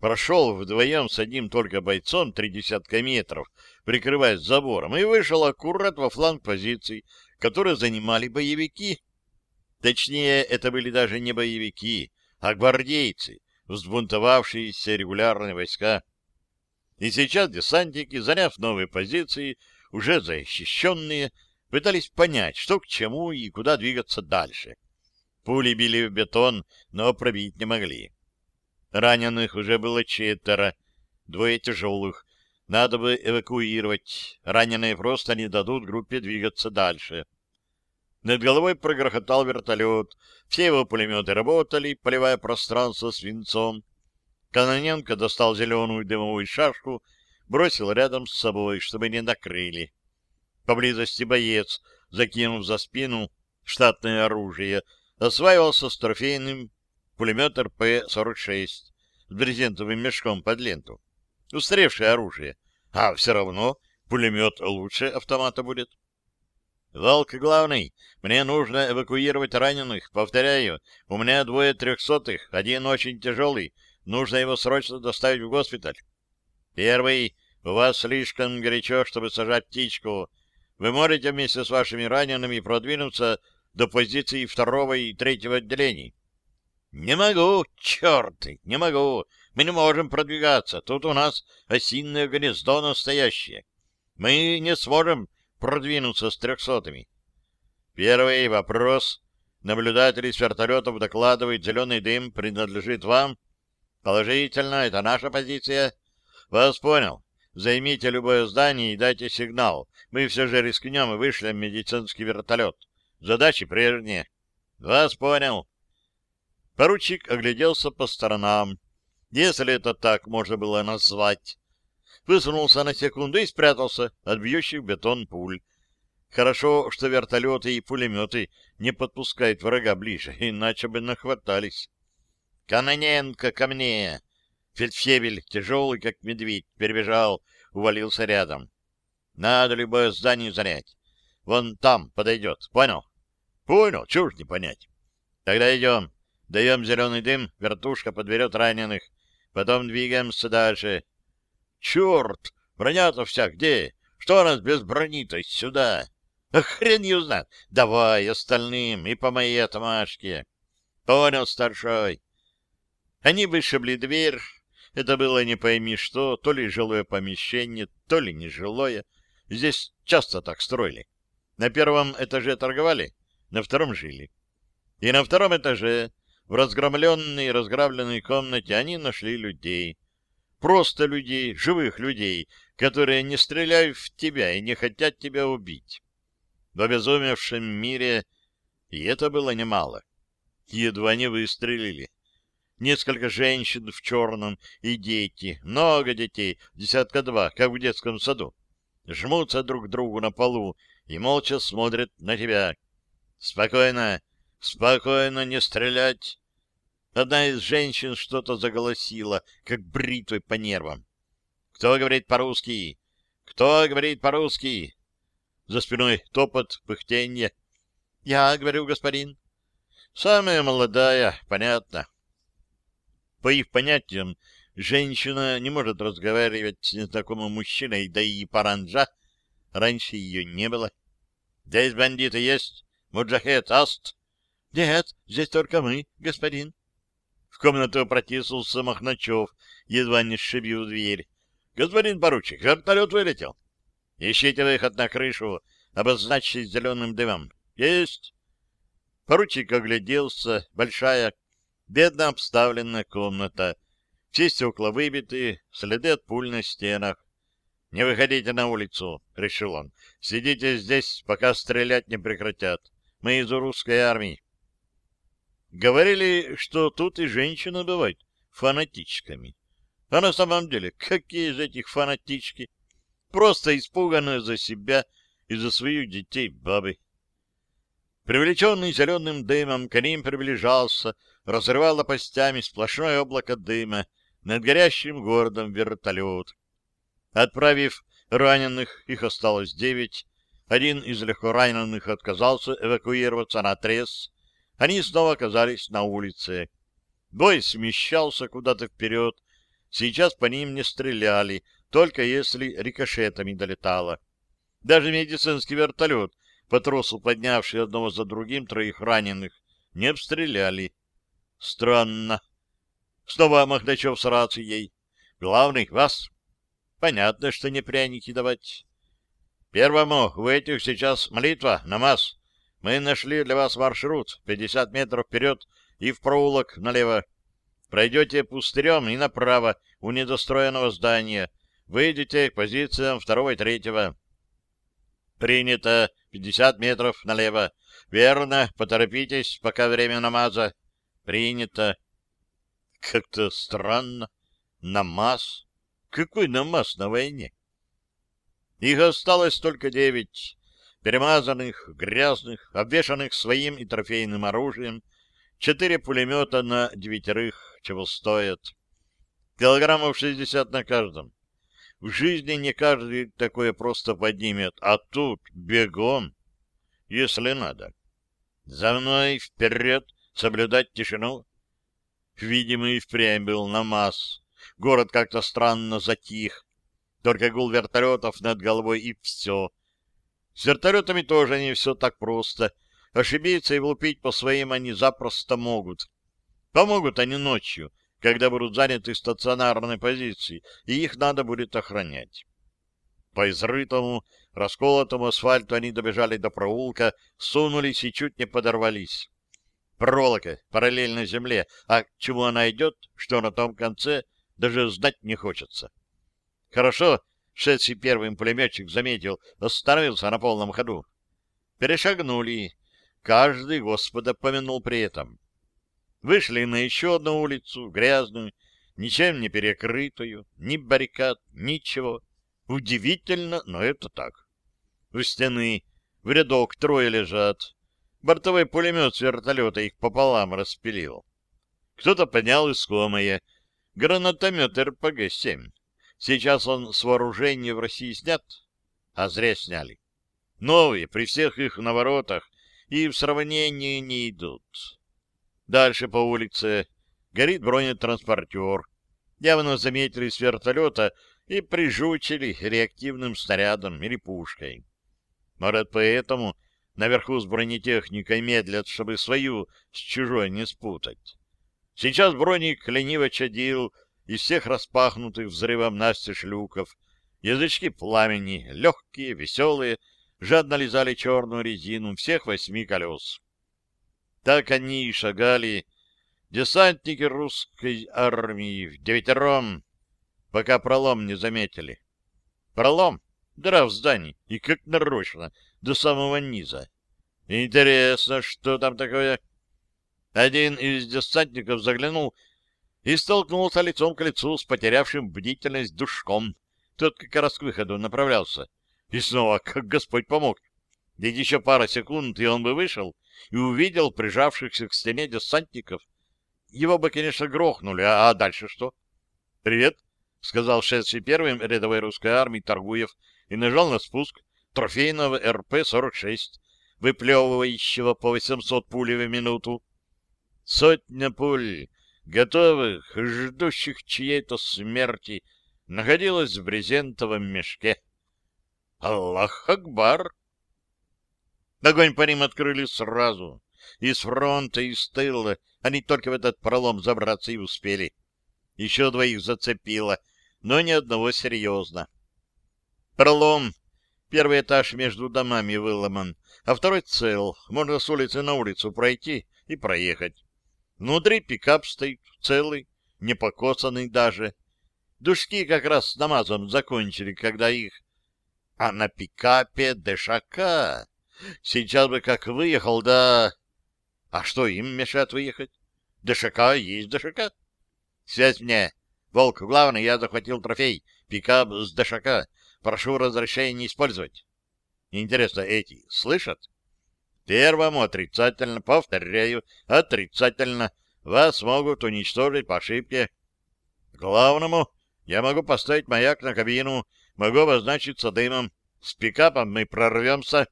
прошел вдвоем с одним только бойцом три десятка метров, прикрываясь забором, и вышел аккурат во фланг позиций, которые занимали боевики. Точнее, это были даже не боевики, а гвардейцы, взбунтовавшиеся регулярные войска. И сейчас десантники, заняв новые позиции, уже защищенные, пытались понять, что к чему и куда двигаться дальше. Пули били в бетон, но пробить не могли. Раненых уже было четверо, двое тяжелых. Надо бы эвакуировать. Раненые просто не дадут группе двигаться дальше. Над головой прогрохотал вертолет. Все его пулеметы работали, поливая пространство свинцом. Каноненко достал зеленую дымовую шашку, бросил рядом с собой, чтобы не накрыли. Поблизости боец, закинув за спину штатное оружие, осваивался с трофейным пулемет РП-46 с брезентовым мешком под ленту. Устаревшее оружие. А все равно пулемет лучше автомата будет. «Волк главный, мне нужно эвакуировать раненых. Повторяю, у меня двое трехсотых, один очень тяжелый. Нужно его срочно доставить в госпиталь. Первый, у вас слишком горячо, чтобы сажать птичку. Вы можете вместе с вашими ранеными продвинуться до позиции второго и третьего отделений?» «Не могу, черт, не могу. Мы не можем продвигаться. Тут у нас осинное гнездо настоящее. Мы не сможем продвинуться с трехсотыми. Первый вопрос. Наблюдатели с вертолетов докладывают, зеленый дым принадлежит вам. Положительно, это наша позиция. Вас понял. Займите любое здание и дайте сигнал. Мы все же рискнем и вышлем медицинский вертолет. Задачи прежние. Вас понял. Поручик огляделся по сторонам, если это так можно было назвать высунулся на секунду и спрятался от бьющих бетон пуль. Хорошо, что вертолеты и пулеметы не подпускают врага ближе, иначе бы нахватались. «Каноненко, ко мне!» Фельдфебель, тяжелый, как медведь, перебежал, увалился рядом. «Надо любое здание занять. Вон там подойдет. Понял?» «Понял. Ж не понять?» «Тогда идем. Даем зеленый дым, вертушка подберет раненых. Потом двигаемся дальше. Черт! Броня-то вся где? Что у нас без брони-то сюда? А хрен ее знает. Давай остальным и по моей отмашке. Понял, старшой. Они вышибли дверь. Это было не пойми что, то ли жилое помещение, то ли нежилое. Здесь часто так строили. На первом этаже торговали, на втором жили. И на втором этаже, в разгромленной и разграбленной комнате, они нашли людей — Просто людей, живых людей, которые не стреляют в тебя и не хотят тебя убить. В обезумевшем мире и это было немало. Едва не выстрелили. Несколько женщин в черном и дети, много детей, десятка два, как в детском саду, жмутся друг к другу на полу и молча смотрят на тебя. Спокойно, спокойно, не стрелять. Одна из женщин что-то заголосила, как бритвой по нервам. «Кто говорит по-русски? Кто говорит по-русски?» За спиной топот, пыхтенье. «Я говорю, господин». «Самая молодая, понятно». По их понятиям, Женщина не может разговаривать с незнакомым мужчиной, да и паранджа. Раньше ее не было. Здесь бандиты есть? Муджахед, аст? Нет, здесь только мы, господин. В комнату протиснулся Махначев, едва не сшибив дверь. Господин поручик, вертолет вылетел. Ищите выход на крышу, обозначьте зеленым дымом. Есть. Поручик огляделся. Большая, бедно обставленная комната. Все стекла выбиты, следы от пуль на стенах. — Не выходите на улицу, — решил он. — Сидите здесь, пока стрелять не прекратят. Мы из русской армии. Говорили, что тут и женщины бывают фанатичками. А на самом деле, какие из этих фанатички? Просто испуганные за себя и за своих детей бабы. Привлеченный зеленым дымом, к ним приближался, разрывал лопастями сплошное облако дыма над горящим городом вертолет. Отправив раненых, их осталось девять, один из легко раненых отказался эвакуироваться на трес. Они снова оказались на улице. Бой смещался куда-то вперед. Сейчас по ним не стреляли, только если рикошетами долетало. Даже медицинский вертолет, по тросу поднявший одного за другим троих раненых, не обстреляли. Странно. Снова Махначев с рацией. Главный, вас. Понятно, что не пряники давать. Первому у этих сейчас молитва, намаз. Мы нашли для вас маршрут, 50 метров вперед и в проулок налево. Пройдете пустырем и направо у недостроенного здания. Выйдете к позициям второго и третьего. Принято 50 метров налево. Верно, поторопитесь, пока время намаза. Принято. Как-то странно. Намаз. Какой намаз на войне? Их осталось только девять, перемазанных, грязных, обвешанных своим и трофейным оружием, четыре пулемета на девятерых, чего стоят. Килограммов шестьдесят на каждом. В жизни не каждый такое просто поднимет, а тут бегом, если надо. За мной вперед, соблюдать тишину. Видимо, и впрямь был намаз. Город как-то странно затих. Только гул вертолетов над головой и все. С вертолетами тоже не все так просто. Ошибиться и влупить по своим они запросто могут. Помогут они ночью, когда будут заняты стационарные позиции, и их надо будет охранять. По изрытому, расколотому асфальту они добежали до проулка, сунулись и чуть не подорвались. Проволока параллельно земле, а к чему она идет, что на том конце, даже знать не хочется. Хорошо, шедший первым пулеметчик заметил, остановился на полном ходу. Перешагнули. Каждый Господа помянул при этом. Вышли на еще одну улицу, грязную, ничем не перекрытую, ни баррикад, ничего. Удивительно, но это так. У стены в рядок трое лежат. Бортовой пулемет с вертолета их пополам распилил. Кто-то поднял искомое, Гранатомет РПГ-7. Сейчас он с вооружения в России снят, а зря сняли. Новые, при всех их наворотах, и в сравнении не идут. Дальше по улице горит бронетранспортер. Явно заметили с вертолета и прижучили реактивным снарядом или пушкой. Может, поэтому наверху с бронетехникой медлят, чтобы свою с чужой не спутать. Сейчас броник лениво чадил из всех распахнутых взрывом настежь люков. Язычки пламени, легкие, веселые, жадно лизали черную резину всех восьми колес. Так они и шагали, десантники русской армии, в девятером, пока пролом не заметили. Пролом, дыра в здании, и как нарочно, до самого низа. Интересно, что там такое? Один из десантников заглянул и столкнулся лицом к лицу с потерявшим бдительность душком. Тот как раз к выходу направлялся. И снова, как Господь помог. Ведь еще пара секунд, и он бы вышел и увидел прижавшихся к стене десантников. Его бы, конечно, грохнули, а, а дальше что? — Привет, — сказал шедший первым рядовой русской армии Торгуев и нажал на спуск трофейного РП-46, выплевывающего по 800 пулей в минуту. Сотня пуль, готовых, ждущих чьей-то смерти, находилась в брезентовом мешке. Аллах Акбар! Огонь по ним открыли сразу. Из фронта, и из тыла. Они только в этот пролом забраться и успели. Еще двоих зацепило, но ни одного серьезно. Пролом. Первый этаж между домами выломан, а второй цел. Можно с улицы на улицу пройти и проехать. Внутри пикап стоит целый, не покосанный даже. Душки как раз с намазом закончили, когда их... А на пикапе ДШК. Сейчас бы как выехал, да... А что им мешает выехать? ДШК есть ДШК. Связь мне. Волк, главный, я захватил трофей. Пикап с ДШК. Прошу разрешения использовать. Интересно, эти слышат? Первому отрицательно, повторяю, отрицательно. Вас могут уничтожить по ошибке. Главному я могу поставить маяк на кабину, могу обозначиться дымом. С пикапом мы прорвемся.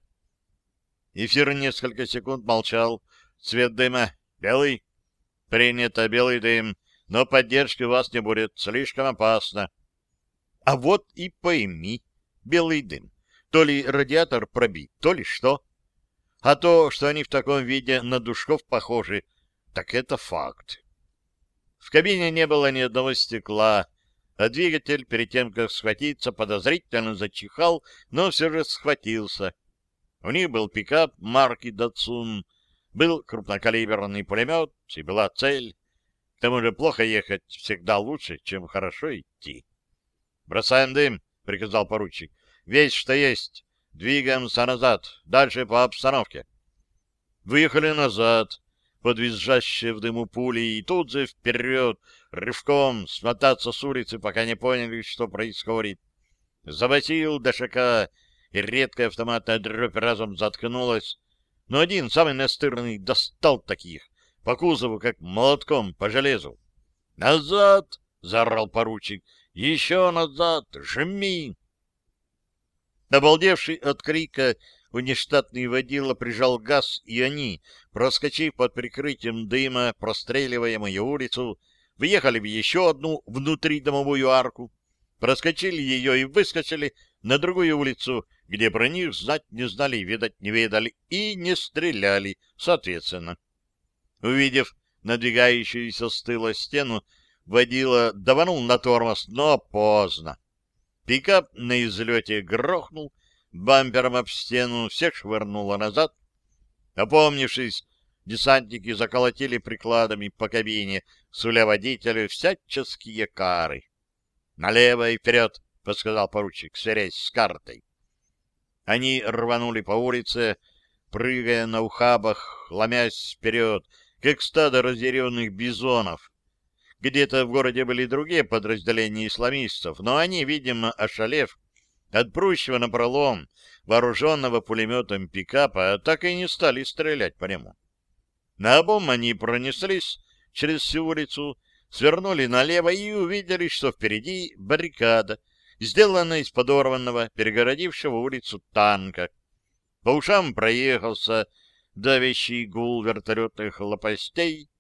Эфир несколько секунд молчал. Цвет дыма белый. Принято белый дым, но поддержки у вас не будет. Слишком опасно. А вот и пойми, белый дым. То ли радиатор пробит, то ли что. А то, что они в таком виде на душков похожи, так это факт. В кабине не было ни одного стекла, а двигатель, перед тем, как схватиться, подозрительно зачихал, но все же схватился. У них был пикап марки «Датсун», был крупнокалиберный пулемет и была цель. К тому же плохо ехать всегда лучше, чем хорошо идти. «Бросаем дым», — приказал поручик. «Весь, что есть. Двигаемся назад, дальше по обстановке». Выехали назад, под в дыму пули, и тут же вперед, рывком смотаться с улицы, пока не поняли, что происходит. Забасил ДШК, и редкая автоматная дробь разом заткнулась. Но один, самый настырный, достал таких, по кузову, как молотком по железу. «Назад!» — заорал поручик. «Еще назад! Жми!» Обалдевший от крика, внештатный водила прижал газ, и они, проскочив под прикрытием дыма, простреливаемую улицу, въехали в еще одну внутридомовую арку, проскочили ее и выскочили на другую улицу, где про них знать не знали, видать не ведали и не стреляли, соответственно. Увидев надвигающуюся с тыла стену, водила даванул на тормоз, но поздно. Пикап на излете грохнул, бампером об стену, всех швырнуло назад. Опомнившись, десантники заколотили прикладами по кабине, суля водителю всяческие кары. «Налево и вперед!» — подсказал поручик, сверяясь с картой. Они рванули по улице, прыгая на ухабах, ломясь вперед, как стадо разъяренных бизонов. Где-то в городе были другие подразделения исламистов, но они, видимо, ошалев, от прущего напролом вооруженного пулеметом пикапа, так и не стали стрелять по нему. На обум они пронеслись через всю улицу, свернули налево и увидели, что впереди баррикада, сделанная из подорванного, перегородившего улицу танка. По ушам проехался давящий гул вертолетных лопастей,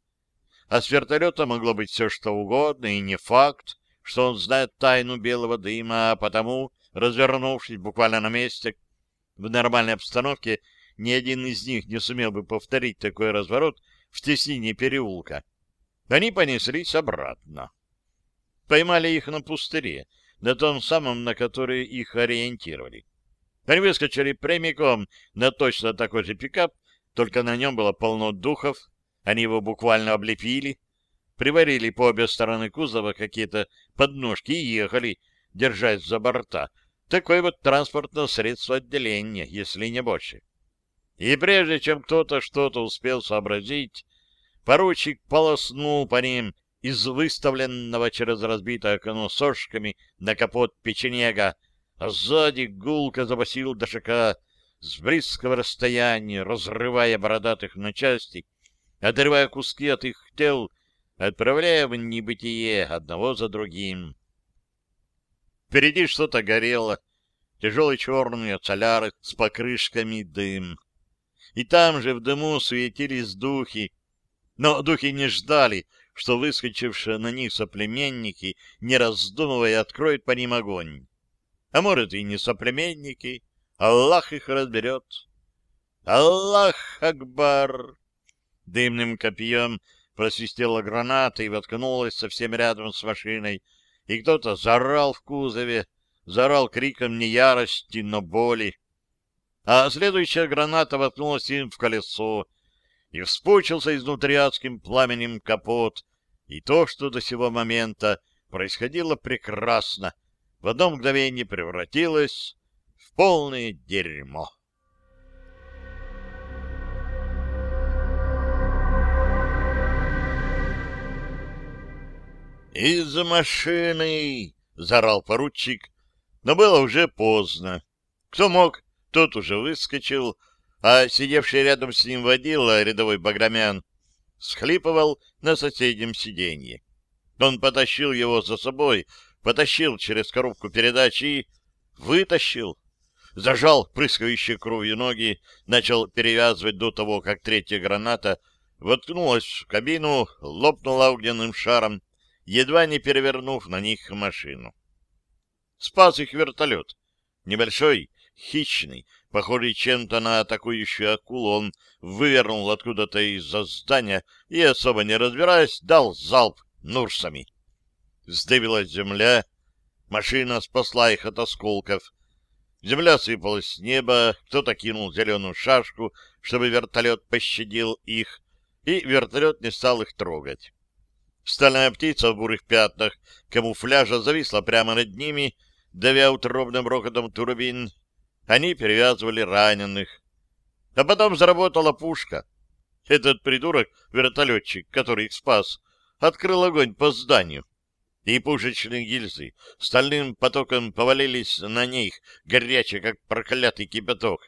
а с вертолета могло быть все что угодно, и не факт, что он знает тайну белого дыма, а потому, развернувшись буквально на месте, в нормальной обстановке ни один из них не сумел бы повторить такой разворот в теснине переулка. Они понеслись обратно. Поймали их на пустыре, на том самом, на который их ориентировали. Они выскочили прямиком на точно такой же пикап, только на нем было полно духов, они его буквально облепили, приварили по обе стороны кузова какие-то подножки и ехали, держась за борта. Такое вот транспортное средство отделения, если не больше. И прежде чем кто-то что-то успел сообразить, Поручик полоснул по ним из выставленного через разбитое окно сошками на капот печенега, а сзади гулко забасил ДШК с близкого расстояния, разрывая бородатых на части, отрывая куски от их тел, отправляя в небытие одного за другим. Впереди что-то горело, тяжелый черный оцаляры с покрышками дым. И там же в дыму светились духи, но духи не ждали, что выскочившие на них соплеменники, не раздумывая, откроют по ним огонь. А может, и не соплеменники, Аллах их разберет. Аллах Акбар! Дымным копьем просвистела граната и воткнулась совсем рядом с машиной, и кто-то заорал в кузове, заорал криком не ярости, но боли. А следующая граната воткнулась им в колесо, и вспучился изнутри адским пламенем капот, и то, что до сего момента происходило прекрасно, в одно мгновение превратилось в полное дерьмо. «Из машины!» — заорал поручик, но было уже поздно. Кто мог, тот уже выскочил, а сидевший рядом с ним водила, рядовой Баграмян, схлипывал на соседнем сиденье. Он потащил его за собой, потащил через коробку передач и вытащил. Зажал прыскающие кровью ноги, начал перевязывать до того, как третья граната воткнулась в кабину, лопнула огненным шаром, едва не перевернув на них машину. Спас их вертолет. Небольшой, хищный, похожий чем-то на атакующую акулу, он вывернул откуда-то из-за здания и, особо не разбираясь, дал залп нурсами. Сдавилась земля, машина спасла их от осколков. Земля сыпалась с неба, кто-то кинул зеленую шашку, чтобы вертолет пощадил их, и вертолет не стал их трогать. Стальная птица в бурых пятнах камуфляжа зависла прямо над ними, давя утробным рокотом турбин. Они перевязывали раненых. А потом заработала пушка. Этот придурок, вертолетчик, который их спас, открыл огонь по зданию. И пушечные гильзы стальным потоком повалились на них, горячие, как проклятый кипяток.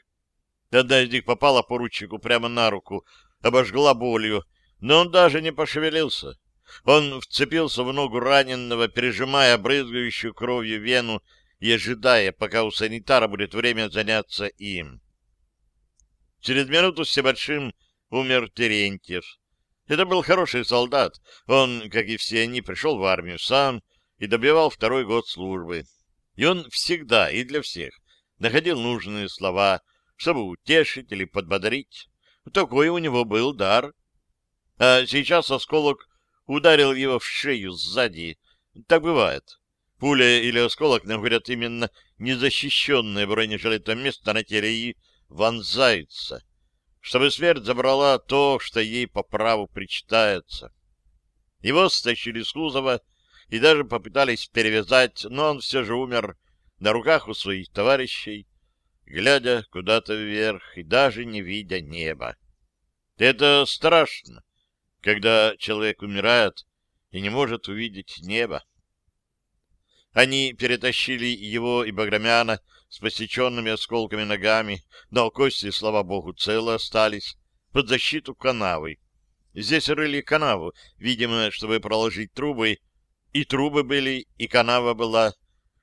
Одна из них попала поручику прямо на руку, обожгла болью, но он даже не пошевелился. Он вцепился в ногу раненного, пережимая брызгающую кровью вену и ожидая, пока у санитара будет время заняться им. Через минуту с небольшим умер Терентьев. Это был хороший солдат. Он, как и все они, пришел в армию сам и добивал второй год службы. И он всегда и для всех находил нужные слова, чтобы утешить или подбодрить. Такой у него был дар. А сейчас осколок ударил его в шею сзади. Так бывает. Пуля или осколок находят именно незащищенное бронежилетом место на теле и вонзаются, чтобы смерть забрала то, что ей по праву причитается. Его стащили с кузова и даже попытались перевязать, но он все же умер на руках у своих товарищей, глядя куда-то вверх и даже не видя неба. Это страшно, когда человек умирает и не может увидеть небо. Они перетащили его и Баграмяна с посеченными осколками ногами, но кости, слава богу, целы остались, под защиту канавы. Здесь рыли канаву, видимо, чтобы проложить трубы, и трубы были, и канава была.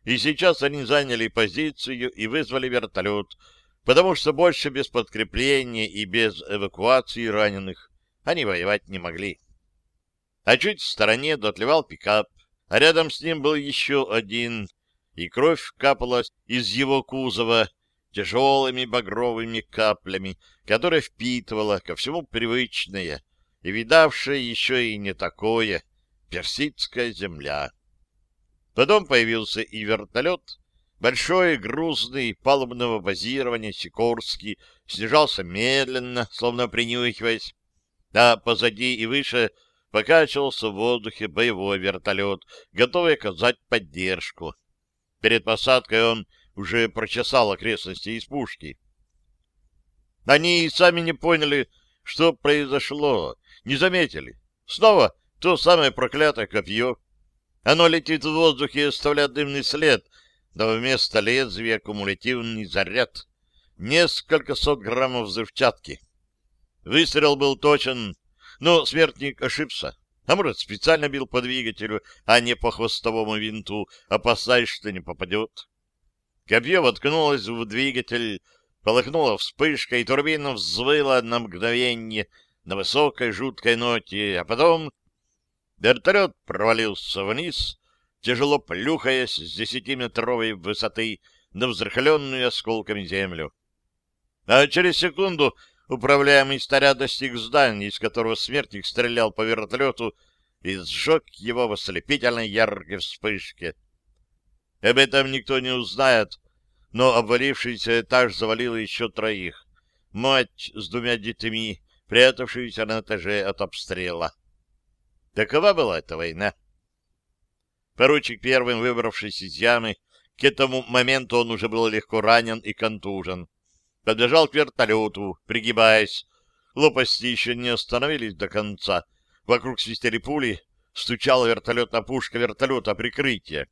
И сейчас они заняли позицию и вызвали вертолет, потому что больше без подкрепления и без эвакуации раненых они воевать не могли. А чуть в стороне дотлевал пикап, а рядом с ним был еще один, и кровь капала из его кузова тяжелыми багровыми каплями, которые впитывала ко всему привычное и видавшее еще и не такое персидская земля. Потом появился и вертолет, большой, грузный, палубного базирования, Сикорский, снижался медленно, словно принюхиваясь, а позади и выше — покачивался в воздухе боевой вертолет, готовый оказать поддержку. Перед посадкой он уже прочесал окрестности из пушки. Они и сами не поняли, что произошло, не заметили. Снова то самое проклятое копье. Оно летит в воздухе и оставляет дымный след, но вместо лезвия кумулятивный заряд. Несколько сот граммов взрывчатки. Выстрел был точен, но смертник ошибся. А специально бил по двигателю, а не по хвостовому винту, опасаясь, что не попадет. Копье воткнулось в двигатель, полыхнула вспышка, и турбина взвыла на мгновение на высокой жуткой ноте, а потом Вертолет провалился вниз, тяжело плюхаясь с десятиметровой высоты на взрыхленную осколками землю. А через секунду управляемый снаряд достиг здания, из которого смертник стрелял по вертолету и сжег его в ослепительной яркой вспышке. Об этом никто не узнает, но обвалившийся этаж завалил еще троих. Мать с двумя детьми, прятавшуюся на этаже от обстрела. Такова была эта война. Поручик первым, выбравшись из ямы, к этому моменту он уже был легко ранен и контужен. Подбежал к вертолету, пригибаясь. Лопасти еще не остановились до конца. Вокруг свистели пули, стучала вертолетная пушка вертолета прикрытие.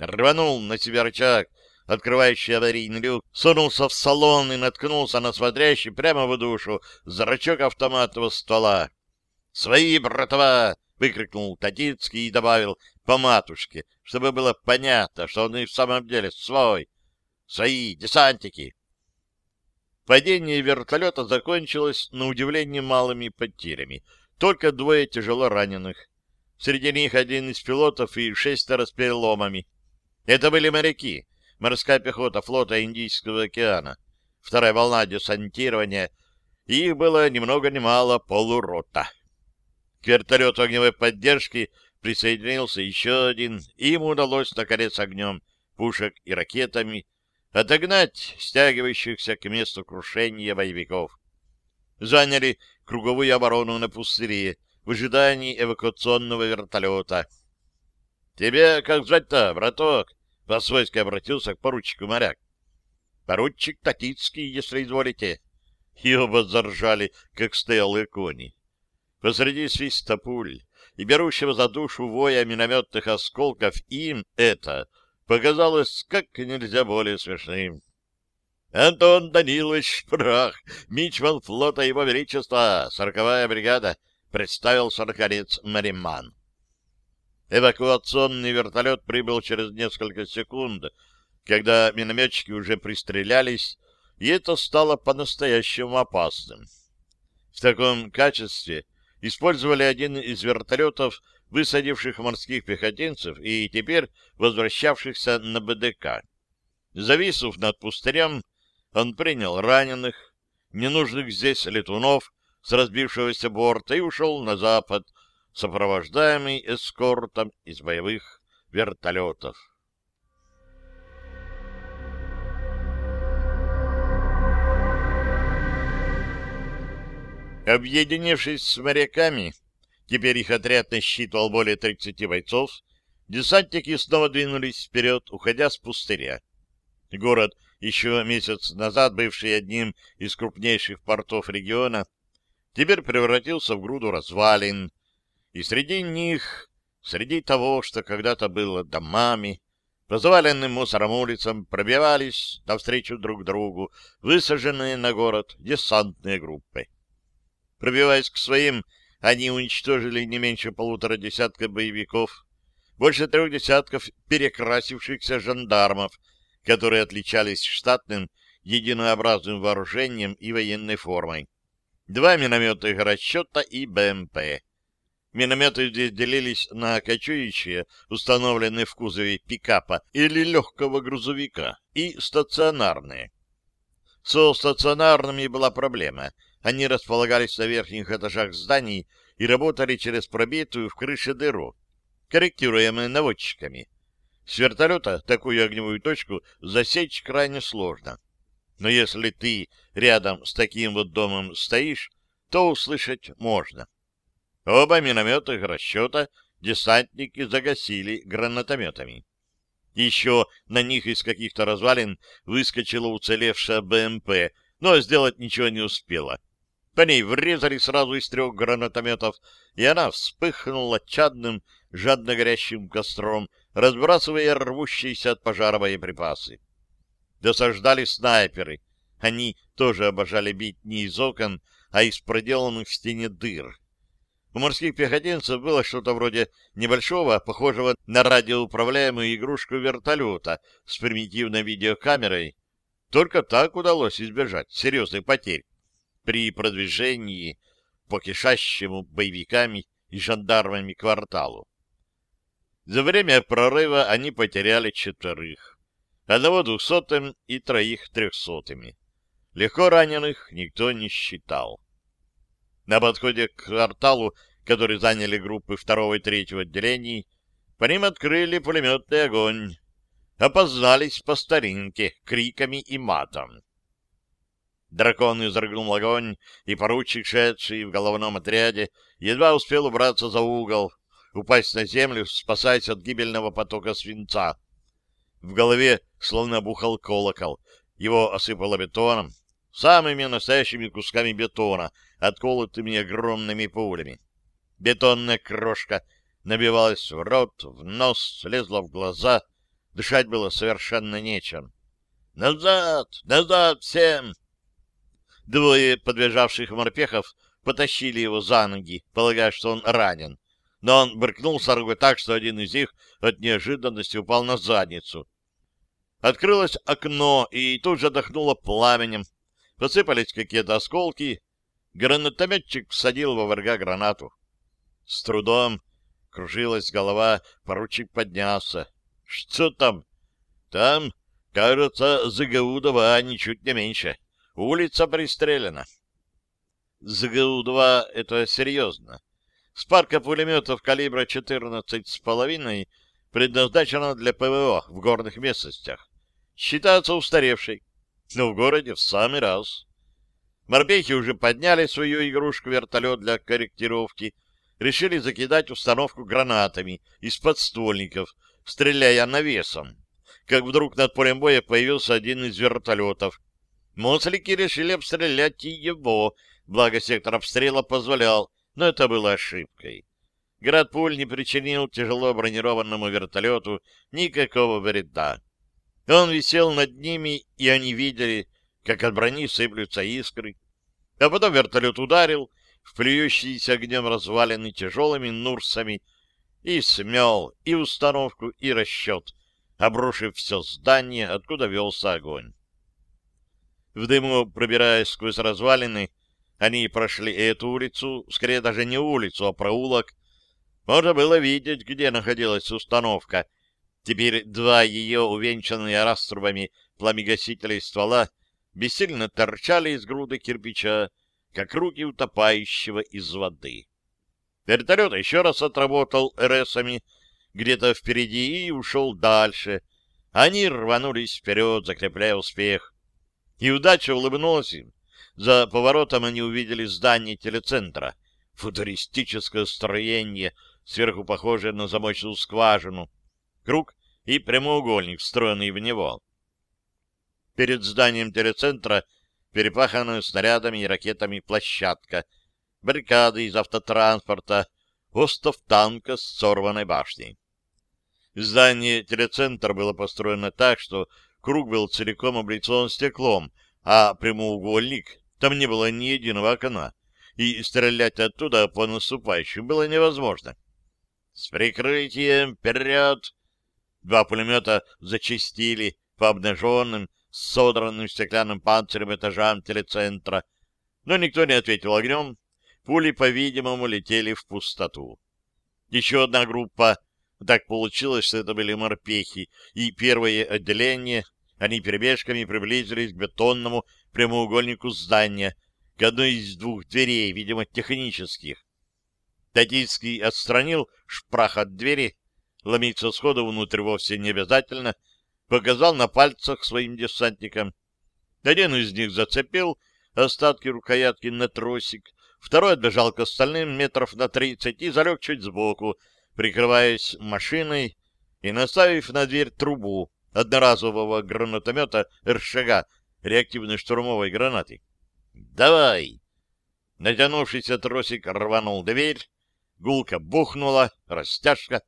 Рванул на себя рычаг, открывающий аварийный люк, сунулся в салон и наткнулся на смотрящий прямо в душу зрачок автоматного ствола. «Свои, братва!» — выкрикнул Татицкий и добавил по матушке, чтобы было понятно, что он и в самом деле свой. «Свои, десантики!» Падение вертолета закончилось, на удивление, малыми потерями. Только двое тяжело раненых. Среди них один из пилотов и шестеро с переломами. Это были моряки, морская пехота флота Индийского океана. Вторая волна десантирования, и их было ни много ни мало полурота. К вертолету огневой поддержки присоединился еще один, им удалось, наконец, огнем пушек и ракетами отогнать стягивающихся к месту крушения боевиков. Заняли круговую оборону на пустыре в ожидании эвакуационного вертолета. — Тебе как звать-то, браток? По-свойски обратился к поручику моряк. Поручик Татицкий, если изволите. И оба заржали, как стоялые кони. Посреди свиста пуль и берущего за душу воя минометных осколков им это показалось как нельзя более смешным. Антон Данилович Прах, мичман флота Его Величества, сороковая бригада, представился, наконец, Мариман. Эвакуационный вертолет прибыл через несколько секунд, когда минометчики уже пристрелялись, и это стало по-настоящему опасным. В таком качестве использовали один из вертолетов, высадивших морских пехотинцев и теперь возвращавшихся на БДК. Зависнув над пустырем, он принял раненых, ненужных здесь летунов с разбившегося борта и ушел на запад, сопровождаемый эскортом из боевых вертолетов. Объединившись с моряками, теперь их отряд насчитывал более 30 бойцов, десантники снова двинулись вперед, уходя с пустыря. Город, еще месяц назад бывший одним из крупнейших портов региона, теперь превратился в груду развалин, и среди них, среди того, что когда-то было домами, по заваленным мусором улицам пробивались навстречу друг другу высаженные на город десантные группы. Пробиваясь к своим, они уничтожили не меньше полутора десятка боевиков, больше трех десятков перекрасившихся жандармов, которые отличались штатным единообразным вооружением и военной формой, два минометных расчета и БМП. Минометы здесь делились на кочующие, установленные в кузове пикапа или легкого грузовика, и стационарные. Со стационарными была проблема. Они располагались на верхних этажах зданий и работали через пробитую в крыше дыру, корректируемые наводчиками. С вертолета такую огневую точку засечь крайне сложно. Но если ты рядом с таким вот домом стоишь, то услышать можно. Оба минометных расчета десантники загасили гранатометами. Еще на них из каких-то развалин выскочила уцелевшая БМП, но сделать ничего не успела. По ней врезали сразу из трех гранатометов, и она вспыхнула чадным, жадно горящим костром, разбрасывая рвущиеся от пожара боеприпасы. Досаждали снайперы. Они тоже обожали бить не из окон, а из проделанных в стене дыр. У морских пехотинцев было что-то вроде небольшого, похожего на радиоуправляемую игрушку вертолета с примитивной видеокамерой. Только так удалось избежать серьезных потерь при продвижении по кишащему боевиками и жандармами кварталу. За время прорыва они потеряли четверых, одного двухсотым и троих трехсотыми. Легко раненых никто не считал. На подходе к кварталу, который заняли группы второго и третьего отделений, по ним открыли пулеметный огонь. Опознались по старинке, криками и матом. Дракон изрыгнул огонь, и поручик, шедший в головном отряде, едва успел убраться за угол, упасть на землю, спасаясь от гибельного потока свинца. В голове словно бухал колокол, его осыпало бетоном, самыми настоящими кусками бетона, отколотыми огромными пулями. Бетонная крошка набивалась в рот, в нос, лезла в глаза, дышать было совершенно нечем. «Назад! Назад всем!» Двое подбежавших морпехов потащили его за ноги, полагая, что он ранен. Но он брыкнул соргой так, что один из них от неожиданности упал на задницу. Открылось окно, и тут же дохнуло пламенем. Посыпались какие-то осколки. Гранатометчик всадил во врага гранату. С трудом кружилась голова, поручик поднялся. Что там? Там, кажется, Загаудова, ничуть не меньше. Улица пристрелена. ЗГУ-2 — это серьезно. Спарка пулеметов калибра 14,5 предназначена для ПВО в горных местностях. Считается устаревшей, но в городе в самый раз. Морпехи уже подняли свою игрушку-вертолет для корректировки, решили закидать установку гранатами из подствольников, стреляя навесом. Как вдруг над полем боя появился один из вертолетов, Мослики решили обстрелять и его, благо сектор обстрела позволял, но это было ошибкой. Град пуль не причинил тяжело бронированному вертолету никакого вреда. Он висел над ними, и они видели, как от брони сыплются искры. А потом вертолет ударил в плюющиеся огнем развалины тяжелыми нурсами и смел и установку, и расчет, обрушив все здание, откуда велся огонь. В дыму, пробираясь сквозь развалины, они прошли эту улицу, скорее даже не улицу, а проулок. Можно было видеть, где находилась установка. Теперь два ее увенчанные раструбами пламегасителей ствола бессильно торчали из груды кирпича, как руки утопающего из воды. Вертолет еще раз отработал РСами где-то впереди и ушел дальше. Они рванулись вперед, закрепляя успех. И удача улыбнулась им. За поворотом они увидели здание телецентра. Футуристическое строение, сверху похожее на замочную скважину. Круг и прямоугольник, встроенный в него. Перед зданием телецентра перепаханная снарядами и ракетами площадка, баррикады из автотранспорта, остов танка с сорванной башней. Здание телецентра было построено так, что Круг был целиком облицован стеклом, а прямоугольник, там не было ни единого окна, и стрелять оттуда по наступающим было невозможно. «С прикрытием! Вперед!» Два пулемета зачистили по обнаженным, содранным стеклянным панцирем этажам телецентра, но никто не ответил огнем, пули, по-видимому, летели в пустоту. Еще одна группа, так получилось, что это были морпехи, и первое отделение они перебежками приблизились к бетонному прямоугольнику здания, к одной из двух дверей, видимо, технических. Татийский отстранил шпрах от двери, ломиться сходу внутрь вовсе не обязательно, показал на пальцах своим десантникам. Один из них зацепил остатки рукоятки на тросик, второй отбежал к остальным метров на тридцать и залег чуть сбоку, прикрываясь машиной и наставив на дверь трубу, одноразового гранатомета РШГ реактивной штурмовой гранаты. «Давай!» Натянувшийся тросик рванул дверь, гулка бухнула, растяжка,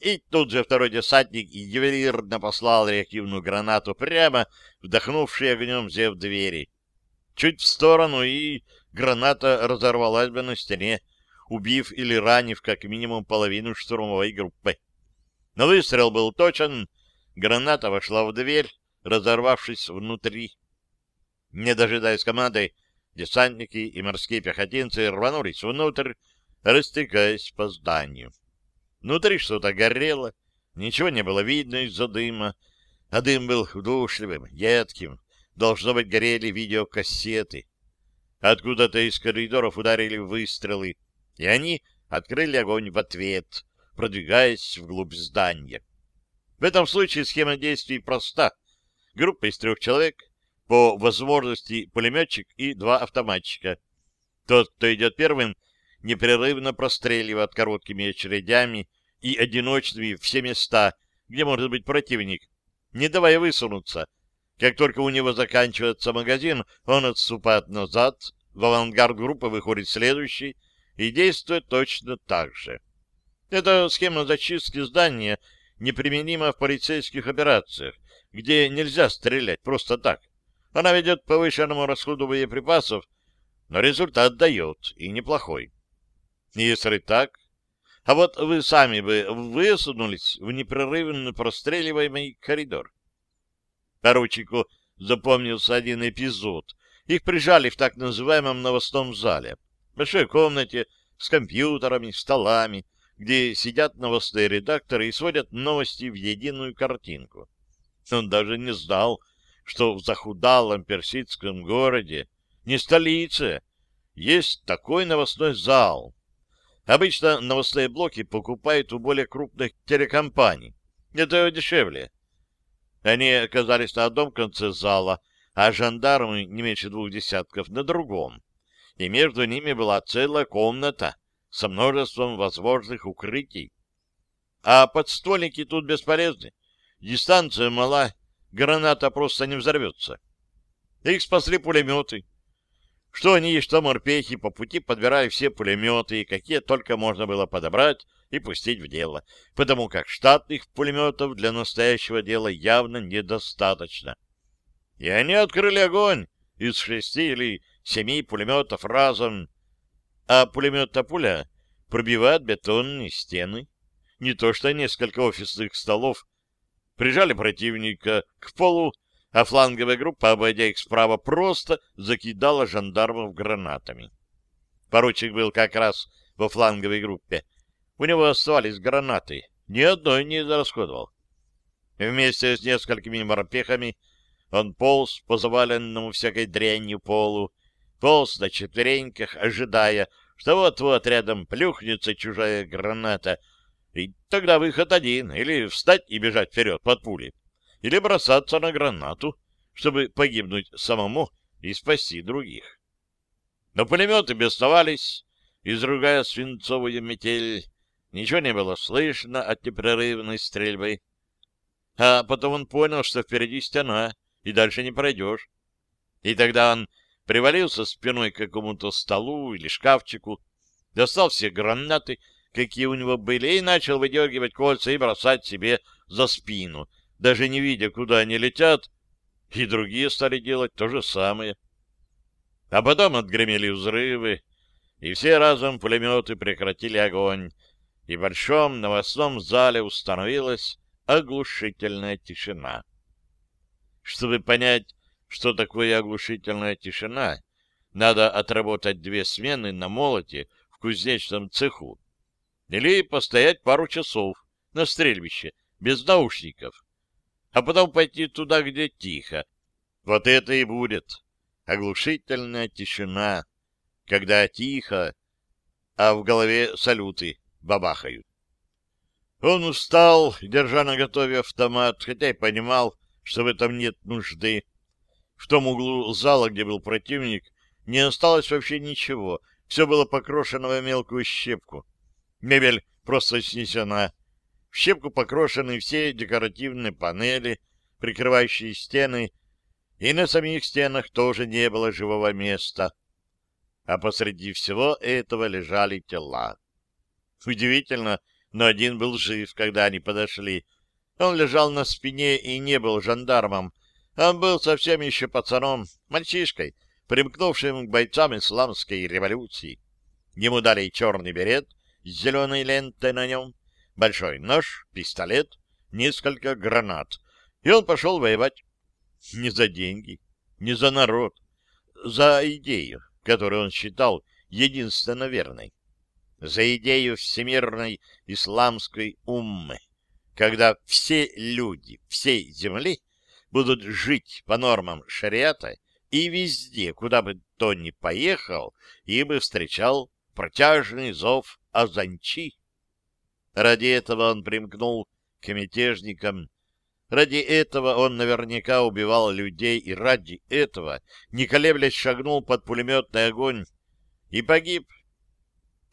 и тут же второй десантник ювелирно послал реактивную гранату прямо вдохнувший огнем зев двери. Чуть в сторону, и граната разорвалась бы на стене, убив или ранив как минимум половину штурмовой группы. Но выстрел был точен, Граната вошла в дверь, разорвавшись внутри. Не дожидаясь команды, десантники и морские пехотинцы рванулись внутрь, растекаясь по зданию. Внутри что-то горело, ничего не было видно из-за дыма, а дым был удушливым, едким. Должно быть, горели видеокассеты. Откуда-то из коридоров ударили выстрелы, и они открыли огонь в ответ, продвигаясь вглубь здания. В этом случае схема действий проста. Группа из трех человек, по возможности пулеметчик и два автоматчика. Тот, кто идет первым, непрерывно простреливает короткими очередями и одиночными все места, где может быть противник, не давая высунуться. Как только у него заканчивается магазин, он отступает назад, в авангард группы выходит следующий и действует точно так же. Эта схема зачистки здания неприменима в полицейских операциях, где нельзя стрелять просто так. Она ведет к повышенному расходу боеприпасов, но результат дает, и неплохой. Если так, а вот вы сами бы высунулись в непрерывно простреливаемый коридор. Поручику запомнился один эпизод. Их прижали в так называемом новостном зале. Большой комнате с компьютерами, столами, где сидят новостные редакторы и сводят новости в единую картинку. Он даже не знал, что в захудалом персидском городе, не столице, есть такой новостной зал. Обычно новостные блоки покупают у более крупных телекомпаний. Это дешевле. Они оказались на одном конце зала, а жандармы не меньше двух десятков на другом. И между ними была целая комната со множеством возможных укрытий. А подствольники тут бесполезны. Дистанция мала, граната просто не взорвется. Их спасли пулеметы. Что они, что морпехи по пути подбирали все пулеметы, какие только можно было подобрать и пустить в дело, потому как штатных пулеметов для настоящего дела явно недостаточно. И они открыли огонь из шести или семи пулеметов разом, а пулемет пуля пробивает бетонные стены. Не то что несколько офисных столов прижали противника к полу, а фланговая группа, обойдя их справа, просто закидала жандармов гранатами. Поручик был как раз во фланговой группе. У него оставались гранаты, ни одной не израсходовал. Вместе с несколькими морпехами он полз по заваленному всякой дрянью полу, полз на четвереньках, ожидая, что вот-вот рядом плюхнется чужая граната, и тогда выход один, или встать и бежать вперед под пули, или бросаться на гранату, чтобы погибнуть самому и спасти других. Но пулеметы бесновались, изругая свинцовую метель, ничего не было слышно от непрерывной стрельбы. А потом он понял, что впереди стена, и дальше не пройдешь. И тогда он привалился спиной к какому-то столу или шкафчику, достал все гранаты, какие у него были, и начал выдергивать кольца и бросать себе за спину, даже не видя, куда они летят, и другие стали делать то же самое. А потом отгремели взрывы, и все разом пулеметы прекратили огонь, и в большом новостном зале установилась оглушительная тишина. Чтобы понять, что такое оглушительная тишина, надо отработать две смены на молоте в кузнечном цеху или постоять пару часов на стрельбище без наушников, а потом пойти туда, где тихо. Вот это и будет оглушительная тишина, когда тихо, а в голове салюты бабахают. Он устал, держа на готове автомат, хотя и понимал, что в этом нет нужды. В том углу зала, где был противник, не осталось вообще ничего. Все было покрошено в мелкую щепку. Мебель просто снесена. В щепку покрошены все декоративные панели, прикрывающие стены, и на самих стенах тоже не было живого места. А посреди всего этого лежали тела. Удивительно, но один был жив, когда они подошли. Он лежал на спине и не был жандармом, он был совсем еще пацаном, мальчишкой, примкнувшим к бойцам исламской революции. Ему дали черный берет с зеленой лентой на нем, большой нож, пистолет, несколько гранат, и он пошел воевать. Не за деньги, не за народ, за идею, которую он считал единственно верной. за идею всемирной исламской уммы, когда все люди всей земли будут жить по нормам шариата и везде, куда бы то ни поехал, ибо встречал протяжный зов Азанчи. Ради этого он примкнул к мятежникам, ради этого он наверняка убивал людей, и ради этого, не колеблясь, шагнул под пулеметный огонь и погиб.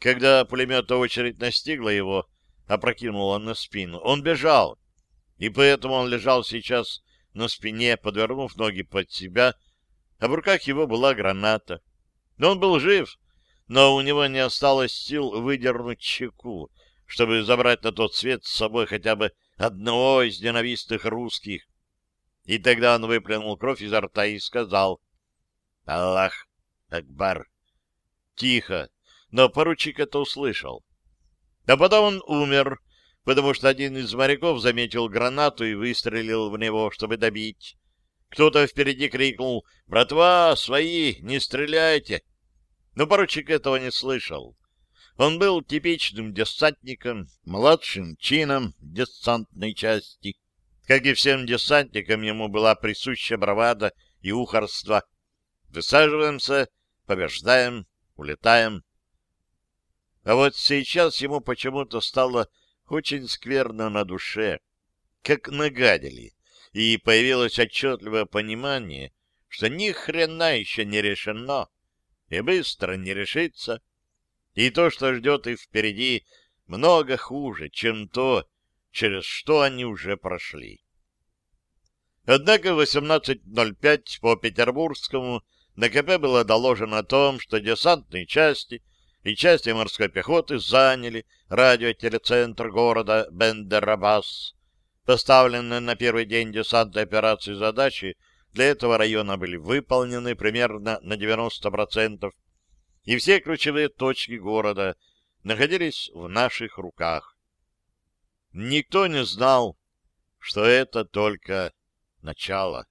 Когда пулеметная очередь настигла его, опрокинула на спину, он бежал, и поэтому он лежал сейчас на спине, подвернув ноги под себя, а в руках его была граната. Но он был жив, но у него не осталось сил выдернуть чеку, чтобы забрать на тот свет с собой хотя бы одного из ненавистных русских. И тогда он выплюнул кровь изо рта и сказал «Аллах Акбар». Тихо, но поручик это услышал. А потом он умер, потому что один из моряков заметил гранату и выстрелил в него, чтобы добить. Кто-то впереди крикнул «Братва, свои, не стреляйте!» Но поручик этого не слышал. Он был типичным десантником, младшим чином десантной части. Как и всем десантникам, ему была присуща бравада и ухорство. Высаживаемся, побеждаем, улетаем. А вот сейчас ему почему-то стало очень скверно на душе, как нагадили, и появилось отчетливое понимание, что ни хрена еще не решено, и быстро не решится. И то, что ждет их впереди, много хуже, чем то, через что они уже прошли. Однако в 18.05 по Петербургскому на КП было доложено о том, что десантные части и части морской пехоты заняли радиотелецентр города Бендерабас. Поставленные на первый день десантной операции задачи для этого района были выполнены примерно на 90%, и все ключевые точки города находились в наших руках. Никто не знал, что это только начало.